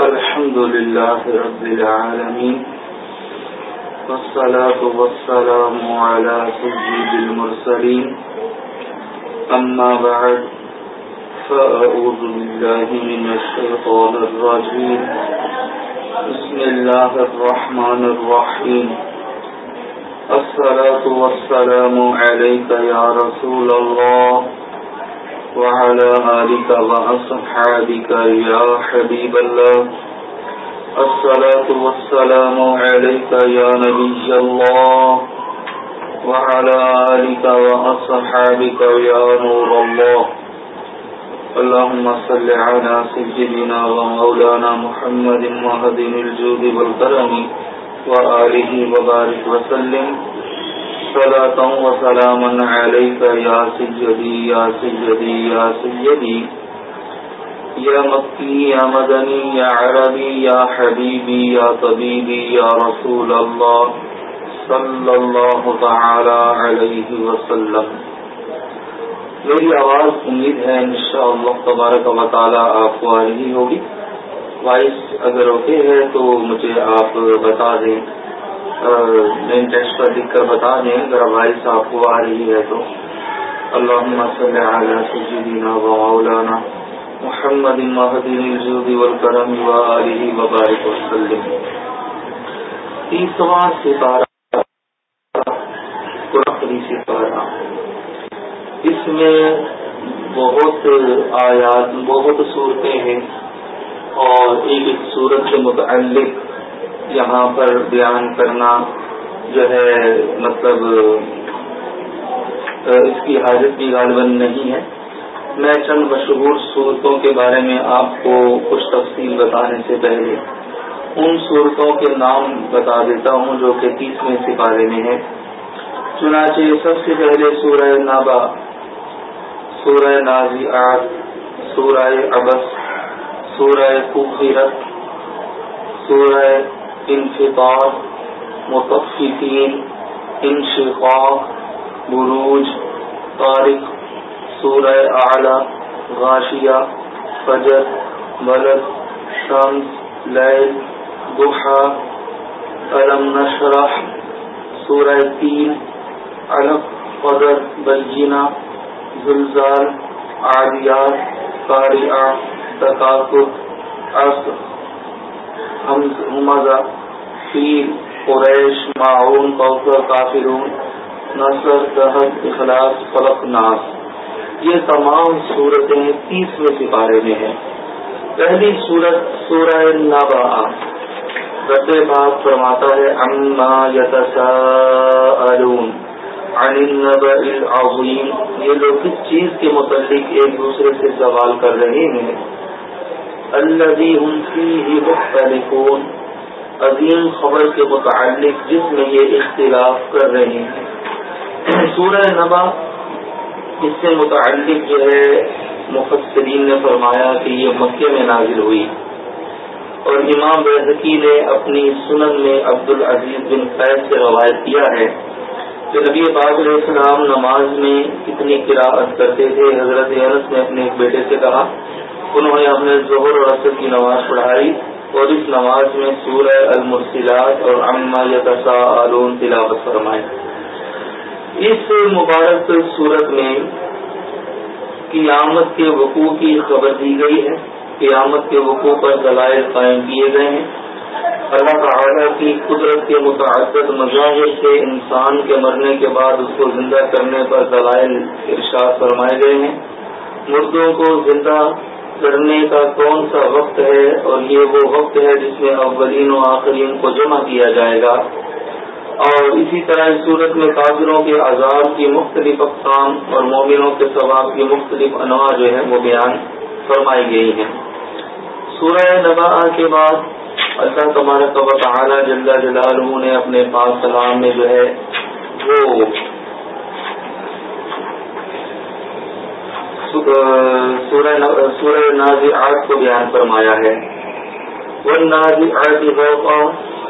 الحمد لله رب العالمين والصلاة والسلام على سجد المرسلين. أما بعد، فأعوذ بالله من الشيطان الرجيم. بسم الله الرحمن الرحيم. الصلاة والسلام عليك يا رسول الله. وعلى آلك وأصحابك يا حبيب الله. الصلاة والسلام عليك يا نبي الله. وعلى آلك وأصحابك يا نور الله. اللهم صل على سجدنا ومولانا محمد مهدن الجود والكرم. وآله وبارك وسلم. صلاة وسلاما عليك يا سيدي يا سيدي يا سيدي. يا مكي، يا مدني، يا عربي، يا حبيبي، يا طبيبي، يا رسول الله صلى الله تعالى عليه وسلم. میری آواز امید ہے ان شاء اللہ تبارک و تعالیٰ آپ کو آ رہی ہوگی۔ وائس اگر اوکے ہے تو مجھے آپ بتا دیں۔ ٹیکسٹ پر لکھ کر بتا دیں، اگر وائس آپ کو آ رہی ہے تو۔ اللہ صلی علی سیدنا و مولانا محمد مہدین الجود والکرم و آلہ وبارک وسلم۔ تیسواں ستارہ۔ قرآن ستارہ۔ اس میں بہت آیات، بہت صورتیں ہیں اور ایک ایک صورت کے متعلق یہاں پر بیان کرنا جو ہے مطلب اس کی حاجت بھی غالباً نہیں ہے۔ میں چند مشہور صورتوں کے بارے میں آپ کو کچھ تفصیل بتانے سے پہلے ان صورتوں کے نام بتا دیتا ہوں جو کہ تیسویں سپارے میں ہے چنانچہ سب سے پہلے سورہ نابا سورہ نازیات، سورہ ابس، سورہ خوبصیرت سورہ انفطار، متفقین، انشقاق، بروج، طارق، سورہ اعلی، غاشیہ، فجر بلد شمس، لیل گحا علم نشرح، سورہ تین علق قدر بلجینہ زلزال عادیات قاریہ تقاقب عصر۔ حمزہ فیل قریش معاون کوثر، کافرون، نصر دہد اخلاص فلق ناس۔ یہ تمام صورتیں تیسویں سپارے میں ہیں۔ پہلی صورت سورہ نبا رب باغ فرماتا ہے اما یتساءلون عن النبأ العظیم۔ یہ لوگ کس چیز کے متعلق ایک دوسرے سے سوال کر رہے ہیں؟ الذي هم فيه مختلفون۔ عظیم خبر کے متعلق جس میں یہ اختلاف کر رہے ہیں۔ سورہ نبا، اس سے متعلق جو ہے، مفسرین نے فرمایا کہ یہ مکے میں نازل ہوئی۔ اور امام بحقی نے اپنی سنن میں عبد العزیز بن فیض سے روایت کیا ہے کہ نبی پاک علیہ السلام نماز میں کتنی قراءت کرتے تھے۔ حضرت انس نے اپنے ایک بیٹے سے کہا انہوں نے اپنے ظہر اور عصر کی نماز پڑھائی اور اس نماز میں سورہ المرسلات اور اما یتساءلون تلاوت فرمائی اس مبارک صورت میں قیامت کے وقوع کی خبر دی گئی ہے۔ قیامت کے وقوع پر دلائل قائم کیے گئے ہیں۔ اللہ تعالیٰ کی قدرت کے متعدد مظاہر سے انسان کے مرنے کے بعد اس کو زندہ کرنے پر دلائل ارشاد فرمائے گئے ہیں۔ مردوں کو زندہ کرنے کا کون سا وقت ہے اور یہ وہ وقت ہے جس میں اولین و آخرین کو جمع کیا جائے گا؟ اور اسی طرح اس صورت میں کافروں کے عذاب کی مختلف اقسام اور مومنوں کے ثواب کی مختلف انواع جو ہے وہ بیان فرمائی گئی ہیں۔ سورہ نبا کے بعد اللہ تمہارا و تعالیٰ جلدہ جلالہ نے اپنے پاک سلام میں جو ہے وہ سورہ نازی کو بیان فرمایا ہے۔ وہ غوقا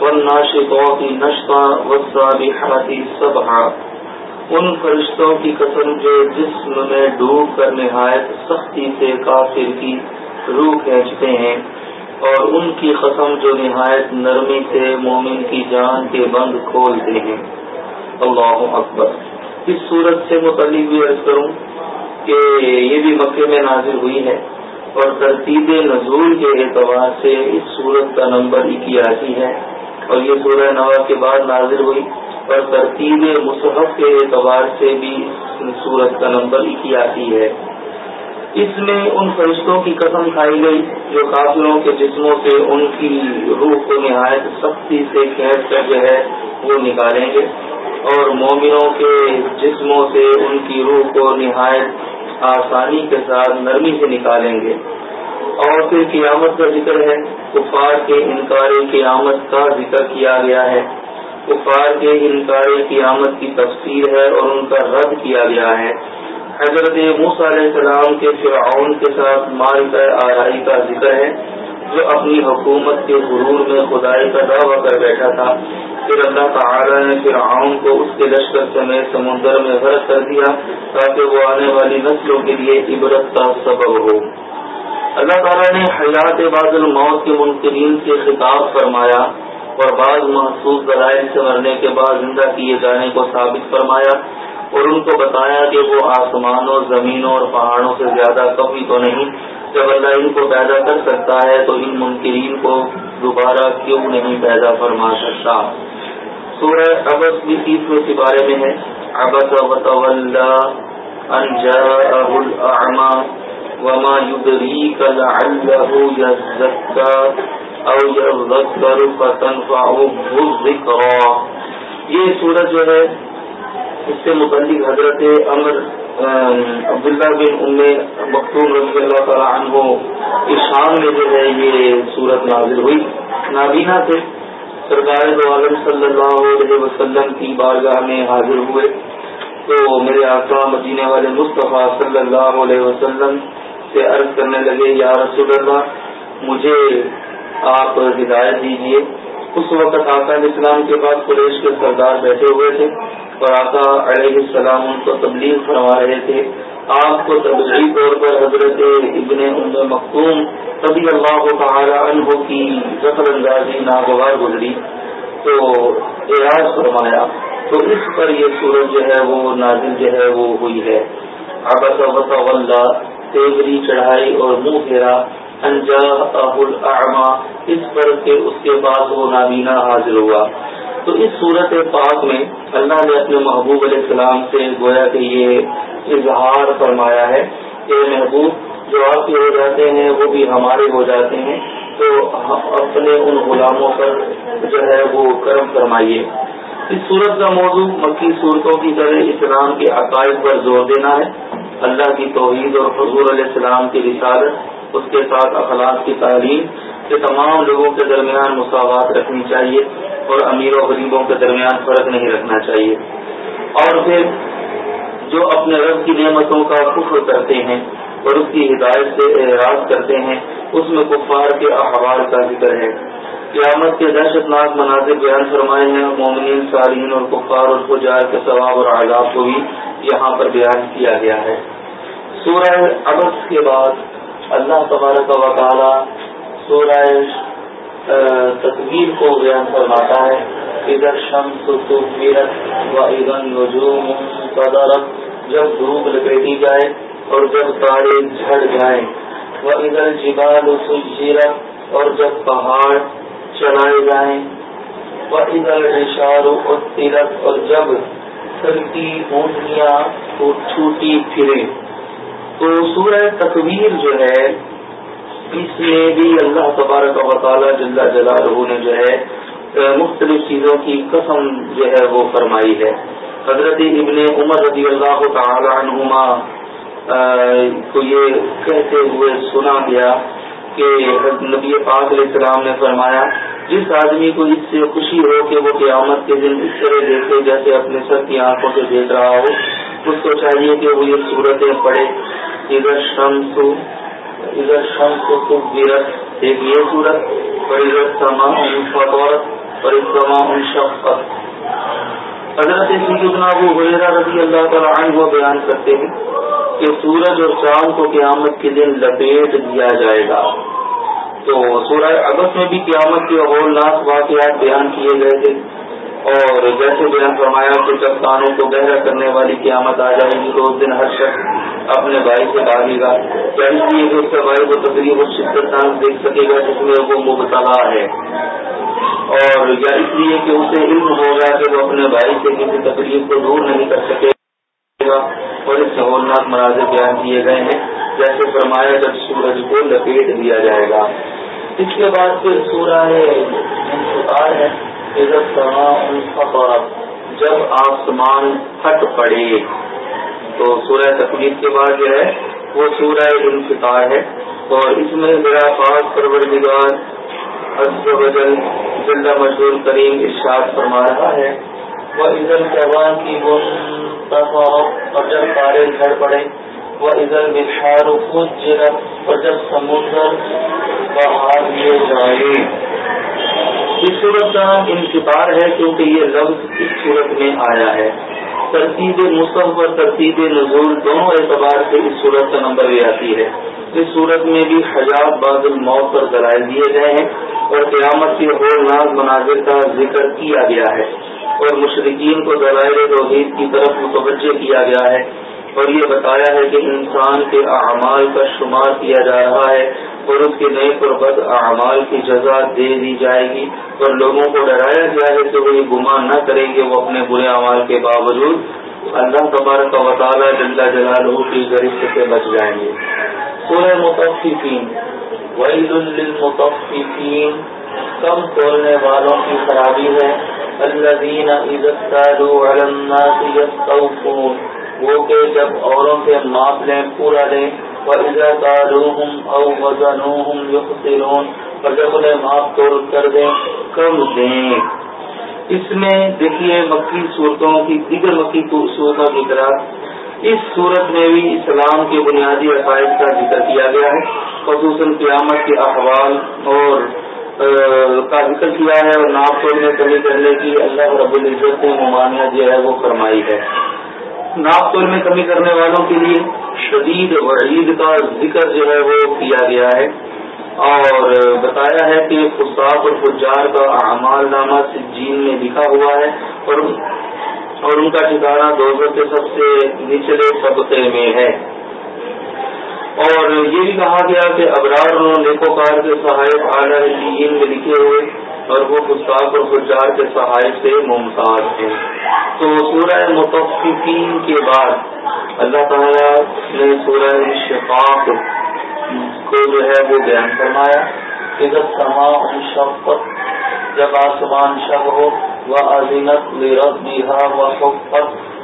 و ناشقوں کی نشقہ بحاتی سب ان فرشتوں کی قسم جو جسم میں ڈوب کر نہایت سختی سے کافر کی روح کھینچتے ہیں، اور ان کی قسم جو نہایت نرمی سے مومن کی جان کے بند کھولتے ہیں۔ اللہ اکبر۔ اس صورت سے متعلق بھی عرض کروں کہ یہ بھی مکے میں نازل ہوئی ہے اور ترتیب نزول کے اعتبار سے اس صورت کا نمبر اکیاسی ہے اور یہ سورہ نوا کے بعد نازل ہوئی اور ترتیب مصحف کے اعتبار سے بھی صورت کا نمبر اکیاسی ہے۔ اس میں ان فرشتوں کی قسم کھائی گئی جو کافروں کے جسموں سے ان کی روح کو نہایت سختی سے کھینچ کر جو ہے وہ نکالیں گے۔ اور مومنوں کے جسموں سے ان کی روح کو نہایت آسانی کے ساتھ نرمی سے نکالیں گے۔ اور پھر قیامت کا ذکر ہے۔ کفار کے انکار قیامت کا ذکر کیا گیا ہے۔ کفار کے انکار قیامت کی تفسیر ہے اور ان کا رد کیا گیا ہے۔ حضرت موس علیہ السلام کے فرعون کے ساتھ مال کا آرائی کا ذکر ہے۔ جو اپنی حکومت کے غرور میں خدائی کا دعویٰ کر بیٹھا تھا، پھر اللہ تعالی نے فرعون کو اس کے لشکر سمیت سمندر میں غرق کر دیا تاکہ وہ آنے والی نسلوں کے لیے عبرت کا سبب ہو۔ اللہ تعالیٰ نے حیات بعض الموت کے منکرین سے خطاب فرمایا اور بعض محسوس دلائل سے مرنے کے بعد زندہ کیے جانے کو ثابت فرمایا اور ان کو بتایا کہ وہ آسمانوں، زمینوں اور پہاڑوں سے زیادہ کبھی تو نہیں جب اللہ ان کو پیدا کر سکتا ہے تو ان منکرین کو دوبارہ کیوں نہیں پیدا فرما سکتا؟ سورہ ابس بھی تیسرے سپارے میں ہے۔ ابس وما يدريك لعله يزكى او يذكر فتنفعه الذكرى۔ یہ سورج جو ہے اس سے متعلق حضرت امر عبداللہ بن ام مختوم رضی اللہ تعالیٰ عنہ شام میں جو ہے یہ صورت نازل ہوئی۔ نابینا سے سرکار دو عالم صلی اللہ علیہ وسلم کی بارگاہ میں حاضر ہوئے۔ تو میرے آقا مدینہ والے مصطفیٰ صلی اللہ علیہ وسلم سے عرض کرنے لگے، یا رسول اللہ، مجھے آپ ہدایت دیجیے اس وقت آقا اسلام کے بعد قریش کے سردار بیٹھے ہوئے تھے۔ اور آقا علیہ السلام ان کو تبلیغ فرما رہے تھے۔ آپ کو تبدیلی طور پر حضرت ابن ام مختوم رضی اللہ تعالی عنہ کی دخل اندازی ناگوار گزری۔ تو اعراض فرمایا، تو اس پر یہ صورت جو ہے وہ نازل جو ہے وہ ہوئی ہے۔ ابس اللہ تیوری چڑھائی اور منہ پھیرا۔ انجا الاعما اس پر کہ اس کے بعد وہ نابینا حاضر ہوا۔ تو اس صورت پاک میں اللہ نے اپنے محبوب علیہ السلام سے گویا کہ یہ اظہار فرمایا ہے کہ محبوب، جو آپ کے ہو جاتے ہیں، وہ بھی ہمارے ہو جاتے ہیں، تو اپنے ان غلاموں پر جو ہے وہ کرم فرمائیے۔ اس صورت کا موضوع مکی صورتوں کی طرح اسلام کے عقائد پر زور دینا ہے۔ اللہ کی توحید اور حضور علیہ السلام کی رسالت، اس کے ساتھ اخلاق کی تعلیم کہ تمام لوگوں کے درمیان مساوات رکھنی چاہیے۔ اور امیر و غریبوں کے درمیان فرق نہیں رکھنا چاہیے۔ اور پھر جو اپنے رب کی نعمتوں کا کفر کرتے ہیں اور اس کی ہدایت سے اعراض کرتے ہیں، اس میں کفار کے احوال کا ذکر ہے۔ قیامت کے دہشت ناک مناظر بیان فرمائے ہیں، مومنین سالین اور کفار اور پجار کے ثواب اور آزاد کو بھی یہاں پر بیان کیا گیا ہے۔ سورہ ابس کے بعد اللہ تبارک و تعالی سورہ تصویر کو بیان فرماتا ہے، ادھر شمس و ادن نجوم قدرت، جب دھوپ لپیٹی جائے اور جب تارے جھڑ جائیں۔ وہ ادھر جبال سیرت اور جب پہاڑ چلائے جائیں۔ وہ ادھر اشار و تیرت اور جب سلکی اونٹیاں چھوٹی پھرے تو سورہ تصویر جو ہے اس میں بھی اللہ تبارک و تعالیٰ جل جلالہ نے جو ہے مختلف چیزوں کی قسم جو ہے وہ فرمائی ہے۔ حضرت ابن عمر رضی اللہ تعالی عنہما کو یہ کہتے ہوئے سنا گیا کہ نبی پاک علیہ السلام نے فرمایا، جس آدمی کو اس سے خوشی ہو کہ وہ قیامت کے دن اس طرح دیکھے جیسے اپنے سر کی آنکھوں سے دیکھ رہا ہو، اس کو چاہیے کہ وہ یہ صورتیں پڑھے۔ ادھر شمس ادھر شمس کو گرت ایک یہ صورت اور ادھر سما فطورت اور اس سما شفقت حضرت سیدنا ابو حریرہ رضی اللہ تعالیٰ عنہ بیان کرتے ہیں کہ سورج اور چاند کو قیامت کے دن لپیٹ دیا جائے گا۔ تو سورہ اگست میں بھی قیامت کے اولناک واقعات بیان کیے گئے تھے۔ اور جیسے بیان فرمایا کہ جب کانوں کو گہرا کرنے والی قیامت آ جائے گی، تو اس دن ہر شخص اپنے بھائی سے بھاگے گا۔ یعنی یا اس لیے کہ اس کے بھائی کو تقریب و شدت دیکھ سکے گا، جس میں وہ مبتلا ہے۔ اور یا اس لیے کہ اسے علم ہوگا کہ وہ اپنے بھائی سے کسی تقریب کو دور نہیں کر سکے گا۔ اور اس سے ہولناک مناظر بیان کیے گئے ہیں۔ جیسے فرمایا جب سورج کو لپیٹ دیا جائے گا۔ اس کے بعد پھر سورہ ہے۔ جب آسمان پھٹ پڑے۔ تو سورہ تقریب کے بعد جو ہے وہ سورہ انفطار ہے اور اس میں میرا پاس پرور نگار زندہ مشہور کریم ارشاد فرما رہا ہے۔ وہ عزل جوان کی اور جب تارے جھڑ پڑے وہ عزل بخار اور جب سمندر بہار لیے جائے اس صورت کا انتظار ہے کیونکہ یہ لفظ اس صورت میں آیا ہے۔ ترتیب مصحف اور ترتیب نزول دونوں اعتبار سے اس صورت کا نمبر بھی آتی ہے۔ اس صورت میں بھی حجاب بعض الموت پر دلائل دیے گئے ہیں اور قیامت کے ہولناک مناظر کا ذکر کیا گیا ہے اور مشرقین کو دلائل توحید کی طرف متوجہ کیا گیا ہے اور یہ بتایا ہے کہ انسان کے اعمال کا شمار کیا جا رہا ہے اور اس کے نئے پر بد اعمال کی جزا دے دی جائے گی اور لوگوں کو ڈرایا گیا ہے کہ وہ یہ گمان نہ کریں گے، وہ اپنے برے اعمال کے باوجود اللہ تبارک و تعالیٰ جلد جلال کی گرفت سے بچ جائیں گے۔ سورہ متفقین وعید للمتفقین کم تولنے والوں کی خرابی ہے۔ عزت الناس يستوفون وہ کہ جب اوروں سے ماپ لیں، پورا لیں او اور جب انہیں معاف توڑ کر دیں، کم دیں۔ اس میں دیکھیے مکی صورتوں کی، دیگر مکی صورتوں کی طرح، اس صورت میں بھی اسلام کے بنیادی عقائد کا ذکر کیا گیا ہے۔ خصوصاً قیامت کے احوال اور کا ذکر کیا ہے اور ناپ توڑ میں کمی کرنے کی اللہ رب العزت نے ممانعت جو ہے وہ فرمائی ہے۔ ناپ تول میں کمی کرنے والوں کے لیے شدید وعید کا ذکر جو ہے وہ کیا گیا ہے۔ اور بتایا ہے کہ خصاف اور فجار کا اعمال نامہ جین میں لکھا ہوا ہے اور اور ان کا ٹھکانا دوزوں کے سب سے نچلے طبقے میں ہے۔ اور یہ بھی کہا گیا کہ ابرار نیکوکار کے سہایت اعلیٰ میں لکھے ہوئے اور وہ گستاخ اور گجار کے سہایت سے ممتاز ہیں۔ تو سورہ متفقین کے بعد اللہ تعالیٰ نے سورہ شفاق کو جو ہے وہ بیان فرمایا۔ کہ جب سما شفت جب آسمان شب ہو وہ عظیمت رب دیہا و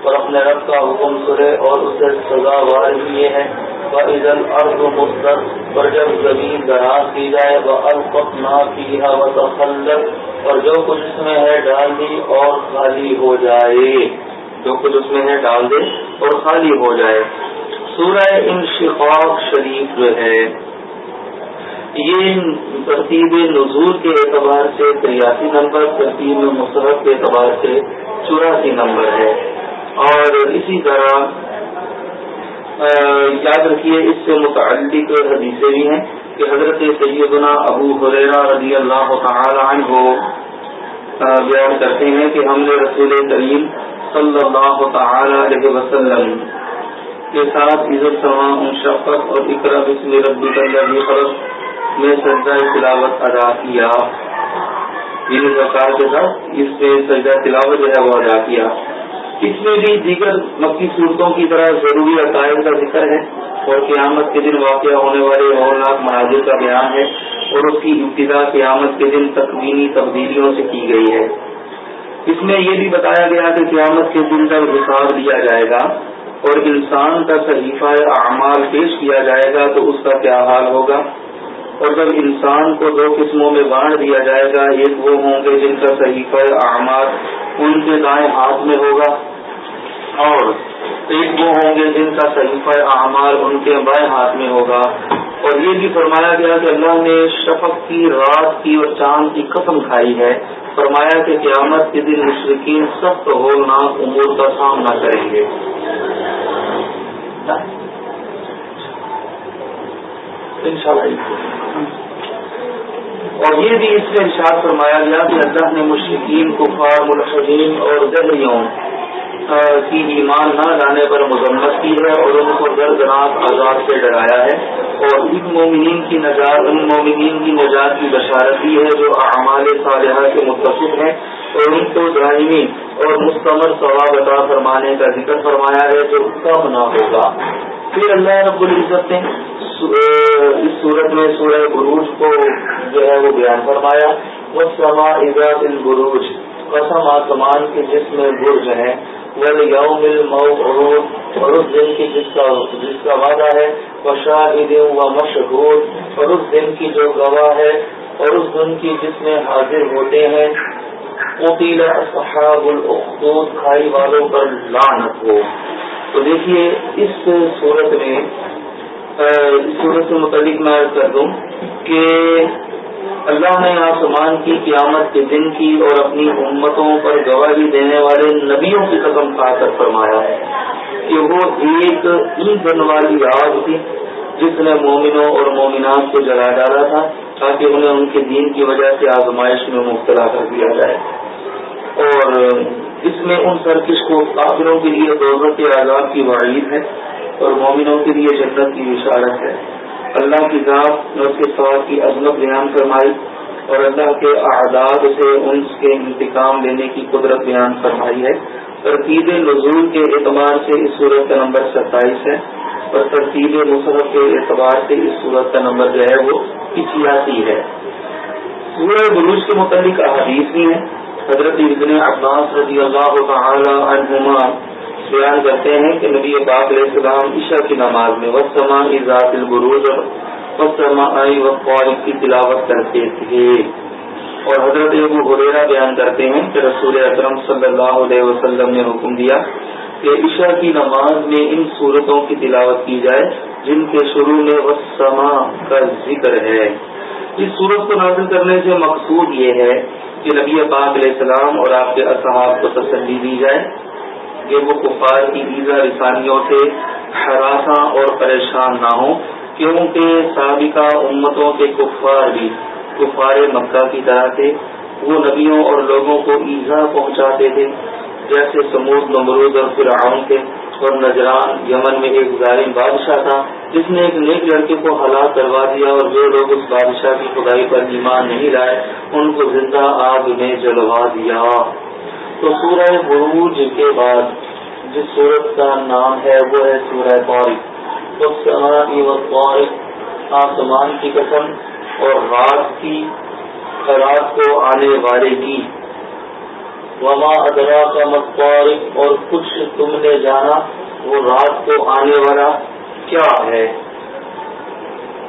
اور اپنے رب کا حکم سرے اور اسے سزاوار بھی یہ ہے وہ عید الرض مستر پر جب زمین دراز کی جائے وہ الفق نہ کی اور جو کچھ اس میں ہے ڈال دی اور خالی ہو جائے۔ جو کچھ اس میں ہے ڈال دے اور خالی ہو جائے۔ سورہ انشقاق شریف جو ہے، یہ ترتیب نزول کے اعتبار سے تریاسی نمبر، ترتیب مصحف کے اعتبار سے چوراسی نمبر ہے۔ اور اسی طرح یاد رکھیے، اس سے متعلق حدیثیں بھی ہیں کہ حضرت سیدنا ابو حریرا رضی اللہ تعالی عنہ بیان کرتے ہیں کہ ہم نے رسول کریم صلی اللہ تعالی علیہ وسلم کے ساتھ عزت سلام شفقت اور اقرا بسم ربی فرق میں سجدہ تلاوت ادا کیا۔ یعنی سرکار کے ساتھ اس میں سجدہ تلاوت جو ہے وہ ادا کیا۔ اس میں بھی دیگر مکی صورتوں کی طرح ضروری عقائد کا ذکر ہے اور قیامت کے دن واقع ہونے والے اولناک مناظر کا بیان ہے اور اس کی ابتدا قیامت کے دن تکوینی تبدیلیوں سے کی گئی ہے۔ اس میں یہ بھی بتایا گیا کہ قیامت کے دن کا حساب دیا جائے گا اور انسان کا صحیفہ اعمال پیش کیا جائے گا تو اس کا کیا حال ہوگا؟ اور جب انسان کو دو قسموں میں بانٹ دیا جائے گا، ایک وہ ہوں گے جن کا صحیفہ اعمال ان کے دائیں ہاتھ میں ہوگا اور ایک وہ ہوں گے جن کا صحیفہ اعمال ان کے بائیں ہاتھ میں ہوگا۔ اور یہ بھی فرمایا گیا کہ اللہ نے شفق کی، رات کی اور چاند کی قسم کھائی ہے۔ فرمایا کہ قیامت کے دن مشرقین سخت ہولناک امور کا سامنا کریں گے۔ اور یہ بھی اس میں ارشاد فرمایا گیا کہ اللہ نے مشرقین کفار، ملحدین اور دہریوں کی ایمان نہ لانے پر مذمت کی ہے اور ان کو دردناک آزاد سے ڈرایا ہے اور ان مومنین کی نجات، ان مومنین کی نجات کی بشارت دی ہے جو اعمال صالحہ سے متصف ہیں اور ان کو دائمی اور مستمر ثواب عطا فرمانے کا ذکر فرمایا ہے جو کم نہ ہوگا۔ پھر اللہ رب العزت نے اس صورت میں سورہ بروج کو جو ہے وہ بیان فرمایا وہ سما عزت ان بروج قسم آسمان کے جس میں برج ہیں۔ یوم الموعود اور اس دن کی جس کا جس کا وعدہ ہے وہ شاہد و مشہور اور اس دن کی جو گواہ ہے اور اس دن کی جس میں حاضر ہوتے ہیں قتیل اصحاب الاخدود کھائی والوں پر لعنت ہو۔ تو دیکھیے، اس صورت میں اس صورت سے متعلق میں کر دوں کہ اللہ نے آسمان کی قیامت کے دن کی اور اپنی امتوں پر گواہی دینے والے نبیوں کی قسم کھا کر فرمایا ہے کہ وہ ایک ایندھن والی آگ تھی جس نے مومنوں اور مومنات کو جلا ڈالا تھا تاکہ انہیں ان کے دین کی وجہ سے آزمائش میں مبتلا کر دیا جائے۔ اور اس میں ان سرکش کو کافروں کے لیے دولت کے آزاد کی وعید ہے اور مومنوں کے لیے جنت کی اشارت ہے۔ اللہ کی ذات اور اس کے سوال کی عظمت بیان فرمائی اور اللہ کے اعداد سے ان کے انتقام لینے کی قدرت بیان فرمائی ہے۔ ترتیب نزول کے اعتبار سے اس صورت کا نمبر ستائیس ہے اور ترتیب مصرف کے اعتبار سے اس صورت کا نمبر جو ہے وہ پچیاسی ہے۔ سورہ بروج کے متعلق احادیث بھی ہیں۔ حضرت ابن عباس رضی اللہ تعالی عنہما بیان کرتے ہیں کہ نبی پاک علیہ السلام عشاء کی نماز میں وسما ذات البروج وسما کی تلاوت کرتے تھے۔ اور حضرت ابو حریرا بیان کرتے ہیں کہ رسول اکرم صلی اللہ علیہ وسلم نے حکم دیا کہ عشاء کی نماز میں ان صورتوں کی تلاوت کی جائے جن کے شروع میں وسما کا ذکر ہے۔ اس صورت کو نازل کرنے سے مقصود یہ ہے کہ نبی پاک علیہ السلام اور آپ کے اصحاب کو تسلی دی جائے۔ کہ وہ کفار کی ایزا رسانیوں سے ہراساں اور پریشان نہ ہوں، کیونکہ سابقہ امتوں کے کفار بھی کفار مکہ کی طرح تھے۔ وہ نبیوں اور لوگوں کو ایزا پہنچاتے تھے، جیسے سمود، نمرود اور فرعون تھے اور نجران یمن میں ایک ظالم بادشاہ تھا، جس نے ایک نیک لڑکے کو ہلاک کروا دیا اور جو لوگ اس بادشاہ کی خدائی پر ایمان نہیں لائے، ان کو زندہ آگ میں جلوا دیا۔ تو سورہ بروج کے بعد جس سورت کا نام ہے وہ ہے سورہ فورق آسمان کی قسم اور رات کی رات کو آنے والے کی۔ وما ادرا کا مطورق اور کچھ تم نے جانا وہ رات کو آنے والا کیا ہے۔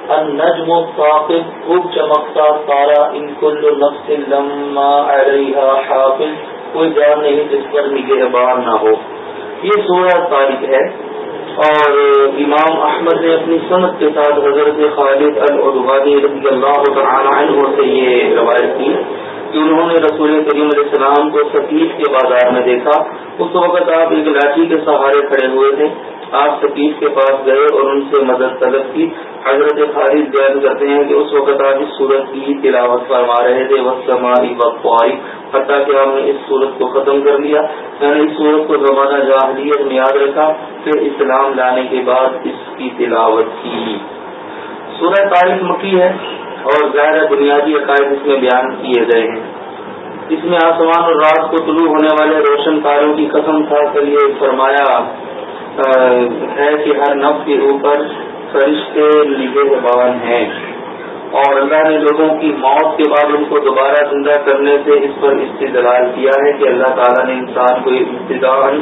النجم ثاقب خوب چمکتا تارا، ان کل نفس لما علیہا حافظ۔ کوئی جان نہیں جس پر نگہبان نہ ہو۔ یہ سولہ تاریخ ہے اور امام احمد نے اپنی صنعت کے ساتھ حضرت خالد العدوانی رضی اللہ تعالی عنہ سے یہ روایت کی کہ انہوں نے رسول کریم علیہ السلام کو سفید کے بازار میں دیکھا۔ اس وقت آپ ایک لاٹھی کے سہارے کھڑے ہوئے تھے۔ آپ سفید کے پاس گئے اور ان سے مدد طلب کی۔ حضرت خالد بیان کرتے ہیں کہ اس وقت آپ اس صورت کی تلاوت فرما رہے تھے۔ وسطماری وقواری حتیٰ کہ ہم نے اس صورت کو ختم کر لیا۔ میں نے اس صورت کو زمانہ جاہلیت میں یاد رکھا۔ پھر اسلام لانے کے بعد اس کی تلاوت کی۔ سورہ تاریخ مکی ہے اور زیادہ بنیادی عقائد اس میں بیان کیے گئے ہیں۔ اس میں آسمان اور رات کو طلوع ہونے والے روشن تاروں کی قسم تھا کر یہ فرمایا ہے کہ ہر نف کے اوپر فرشتے نگہبان ہیں۔ اور اللہ نے لوگوں کی موت کے بعد ان کو دوبارہ زندہ کرنے سے اس پر استدلال کیا ہے کہ اللہ تعالیٰ نے انسان کو ابتدان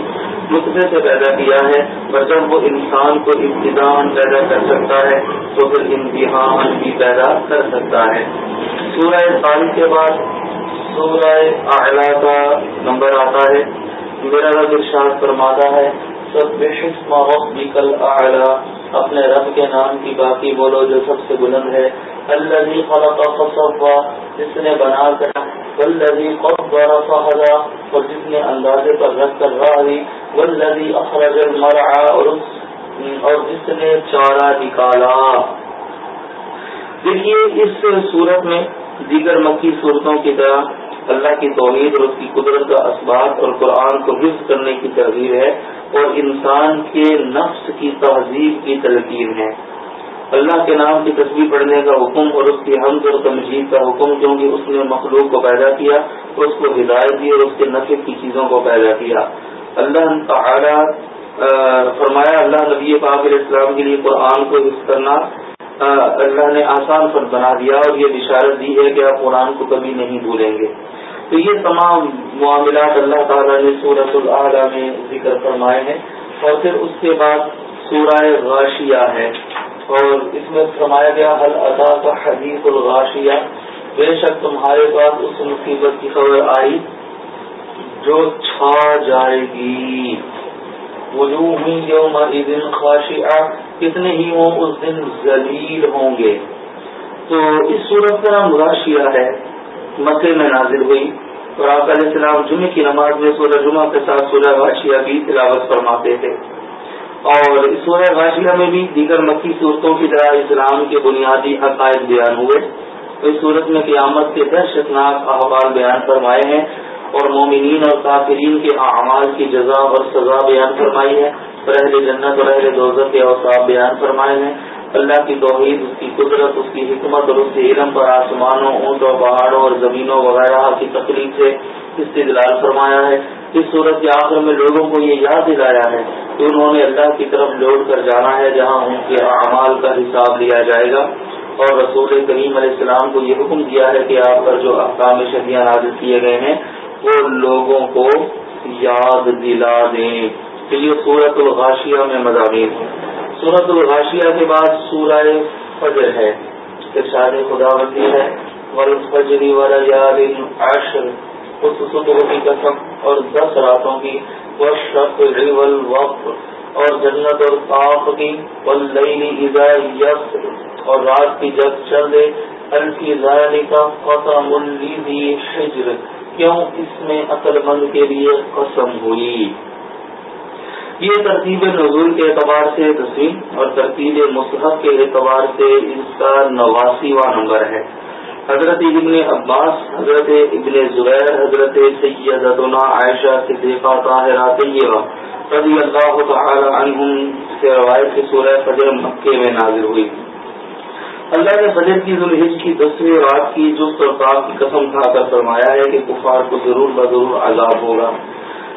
نقطے سے پیدا کیا ہے۔ پر جب وہ انسان کو ابتدان پیدا کر سکتا ہے، تو پھر امتحان بھی پیدا کر سکتا ہے۔ سورہ تعلیم کے بعد سورہ اعلیٰ کا نمبر آتا ہے۔ میرا رب ارشاد فرماتا ہے سب کل اعلیٰ اپنے رب کے نام کی باقی بولو جو سب سے بلند ہے۔ اللہ خلق فصفا، جس نے بنا کر والذی قدر فہدا اور جس نے اندازے پر رکھ کر راہی والذی اخرج المرعا، اور اور جس نے چارہ نکالا۔ دیکھیے اس صورت میں دیگر مکی صورتوں کی طرح اللہ کی توحید اور اس کی قدرت کا اسباب اور قرآن کو حفظ کرنے کی ترغیب ہے اور انسان کے نفس کی تہذیب کی تلقین ہے۔ اللہ کے نام کی تصویر پڑھنے کا حکم اور اس کی حمد اور تمجید کا حکم کیونکہ اس نے مخلوق کو پیدا کیا اور اس کو ہدایت دی اور اس کے نفع کی چیزوں کو پیدا کیا۔ اللہ تعالی فرمایا، اللہ نبی پاک علیہ السلام کے لیے قرآن کو حفظ کرنا ہاں، اللہ نے آسان پر بنا دیا اور یہ بشارت دی ہے کہ آپ قرآن کو کبھی نہیں بھولیں گے۔ تو یہ تمام معاملات اللہ تعالیٰ نے سورت العلیٰ میں ذکر فرمائے ہیں اور پھر اس کے بعد سورہ غاشیہ ہے۔ اور اس میں فرمایا گیا حل ادا کا حدیث الغاشیہ بے شک تمہارے پاس اس مصیبت کی خبر آئی جو چھا جائے گی۔ وجوہ یوم خاشعہ۔ کتنے ہی وہ اس دن ذلیل ہوں گے۔ تو اس صورت کا نام غاشیہ ہے مکے میں نازل ہوئی۔ اور آپ علیہ السلام جمعے کی نماز میں سورہ جمعہ کے ساتھ سورہ غاشیہ کی تلاوت فرماتے تھے۔ اور اس سورہ غاشیہ میں بھی دیگر مکی صورتوں کی طرح اسلام کے بنیادی عقائد بیان ہوئے۔ اس صورت میں قیامت کے دہشت ناک احوال بیان فرمائے ہیں۔ اور مومنین اور کافرین کے اعمال کی جزا اور سزا بیان فرمائی ہے۔ رحل جنت اور اہل دوزر کے اوساف بیان فرمائے ہیں۔ اللہ کی توحید، اس کی قدرت، اس کی حکمت اور اس کے علم پر آسمانوں اونٹ اور پہاڑوں اور زمینوں وغیرہ کی تکلیف سے استدلال فرمایا ہے۔ اس صورت کے آخر میں لوگوں کو یہ یاد دلایا ہے کہ انہوں نے اللہ کی طرف لوٹ کر جانا ہے، جہاں ان کے اعمال کا حساب لیا جائے گا۔ اور رسول کریم علیہ السلام کو یہ حکم دیا ہے کہ آپ پر جو احکام شدیاں نازل کیے گئے ہیں، وہ لوگوں کو یاد دلا دیں۔ کہ یہ سورت الغاشیہ میں مضامین ہے سورت الغاشیہ کے بعد سورہ فجر ہے۔ ارشاد خدا بندی ہے ورفجری ور عشر اس کی قسم اور دس راتوں کی۔ وقت اور جنت اور پاپ کی۔ یس اور رات کی جب چل دے۔ الفی ذائع کا فتح حجر کیوں اس میں عقل مند کے لیے قسم ہوئی؟ یہ ترتیب نزول کے اعتبار سے تصویر اور ترتیب مصحف کے اعتبار سے اس کا نواسیواں نمبر ہے۔ حضرت ابن عباس، حضرت ابن زبیر، حضرت سیدتنا عائشہ صدیقہ طاہرہ طیبہ رضی اللہ تعالی عنہم سے روایت کی سورہ فجر مکے میں نازل ہوئی۔ اللہ نے فجر کی ذوالحج کی دسویں رات کی جو سرکار کی قسم کھا کر فرمایا ہے کہ کفار کو ضرور بضرور عذاب ہوگا۔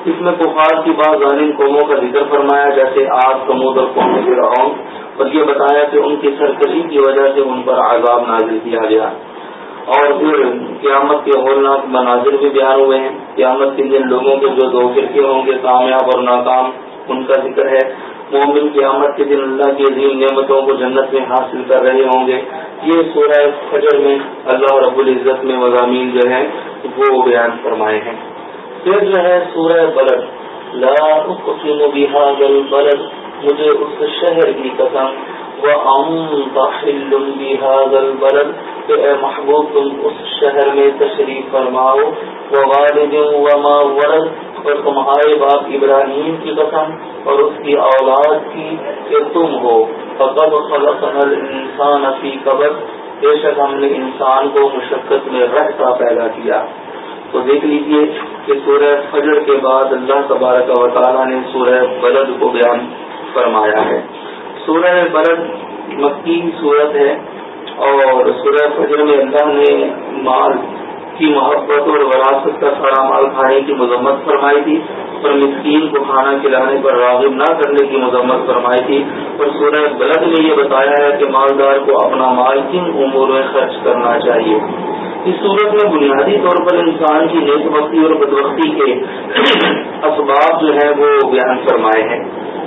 اس میں کفار کی بعض ظالم قوموں کا ذکر فرمایا جیسے آگ، سمود اور قوم فرعون، اور یہ بتایا کہ ان کی سرکشی کی وجہ سے ان پر عذاب نازل کیا گیا۔ اور پھر قیامت کے ہولناک مناظر بھی بیان ہوئے ہیں۔ قیامت کے دن لوگوں کے جو دو فرقے ہوں گے، کامیاب اور ناکام، ان کا ذکر ہے۔ مومن قیامت کے دن اللہ کی عظیم نعمتوں کو جنت میں حاصل کر رہے ہوں گے۔ یہ سورہ فجر میں اللہ رب العزت میں مضامین جو ہیں، وہ بیان فرمائے ہیں۔ پھر جو ہے سورہ بلد۔ لا اقسم بهذا البلد، مجھے اس شہر کی قسم۔ کہ اے محبوب، تم اس شہر میں تشریف فرماؤ۔ وہ والد وما ورد، اور تمہارے باپ ابراہیم کی قسم، اور اس کی اولاد کی کہ تم ہو۔ فقب خلق انسان فی قبر بے شک ہم نے انسان کو مشقت میں رہتا پیدا کیا۔ تو دیکھ لیجیے کہ سورہ فجر کے بعد اللہ تبارک و تعالیٰ نے سورہ بلد کو بیان فرمایا ہے۔ سورہ برد مکی صورت ہے اور سورہ فجر میں اللہ نے مال کی محبت اور وراثت کا سارا مال کھانے کی مذمت فرمائی تھی اور مسکین کو کھانا کھلانے پر راغب نہ کرنے کی مذمت فرمائی تھی۔ اور سورہ بلد میں یہ بتایا ہے کہ مالدار کو اپنا مال کن امور میں خرچ کرنا چاہیے۔ اس صورت میں بنیادی طور پر انسان کی نیک وقتی اور بدوقتی کے اسباب جو ہیں وہ بیان فرمائے ہیں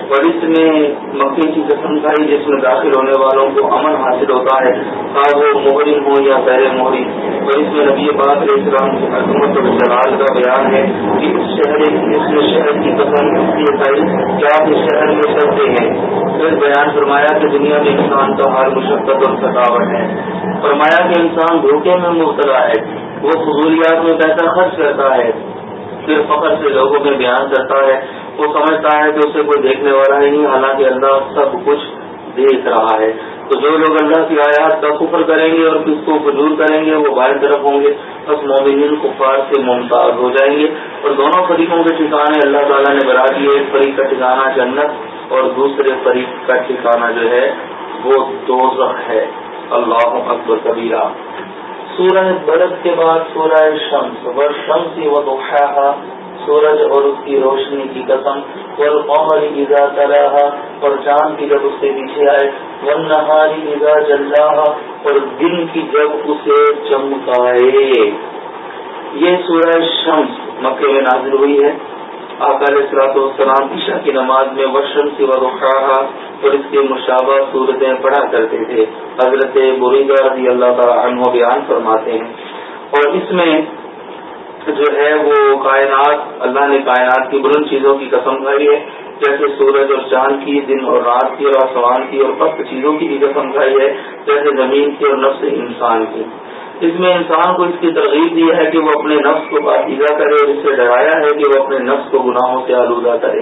اور اس میں مکے کی قسم کھائی جس میں داخل ہونے والوں کو امن حاصل ہوتا ہے خواہ وہ محرم ہو یا پہلے محرم اور اس میں نبی پاک علیہ السلام کی حکومت اور جلال کا بیان ہے کہ اس شہر، اس میں شہر کی قسم، اس لیے کھائی کیا آپ اس شہر میں چلتے ہیں۔ پھر بیان فرمایا کہ دنیا میں انسان کا ہر مشقت اور تھکاوٹ ہے۔ فرمایا کہ انسان دھوکے میں مبتلا ہے، وہ فضولیات میں پیسہ خرچ کرتا ہے۔ پھر فخر سے لوگوں میں بیان کرتا ہے، وہ سمجھتا ہے کہ اسے کوئی دیکھنے والا ہی نہیں، حالانکہ اللہ سب کچھ دیکھ رہا ہے۔ تو جو لوگ اللہ کی آیات کا فکر کریں گے اور اس کو فضول کریں گے، وہ بائیں طرف ہوں گے۔ بس مومنین کفار سے ممتاز ہو جائیں گے۔ اور دونوں فریقوں کے ٹھکانے اللہ تعالیٰ نے بنا دیے۔ ایک فریق کا ٹھکانا جنت اور دوسرے فریق کا ٹھکانا جو ہے وہ دو ہے۔ اللہ اکبر کبیرہ۔ سورہ برد کے بعد سورہ شمس۔ ور شمس و دوحہ سورج اور اس کی روشنی کی قسم۔ اور قمر ایزا طرح اور چاند کی جب اس سے پیچھے آئے۔ ون نہاری ایزا جلدا اور دن کی جب اسے چمکائے۔ یہ سورج شمس مکے میں نازل ہوئی ہے۔ آکال اصلاط والسلام عشاء کی نماز میں وشم سی ورخا اور اس کے مشابہ صورتیں پڑھا کرتے تھے۔ حضرت بریدہ رضی اللہ تعالیٰ عنہ بیان فرماتے ہیں۔ اور اس میں جو ہے وہ کائنات، اللہ نے کائنات کی بلند چیزوں کی قسم کھائی ہے۔ جیسے سورج اور چاند کی، دن اور رات کی اور آسمان کی اور پست چیزوں کی بھی قسم کھائی ہے۔ جیسے زمین کی اور نفس انسان کی۔ اس میں انسان کو اس کی ترغیب دی ہے کہ وہ اپنے نفس کو پاکیزہ کرے، اور اس سے ڈرایا ہے کہ وہ اپنے نفس کو گناہوں سے آلودہ کرے۔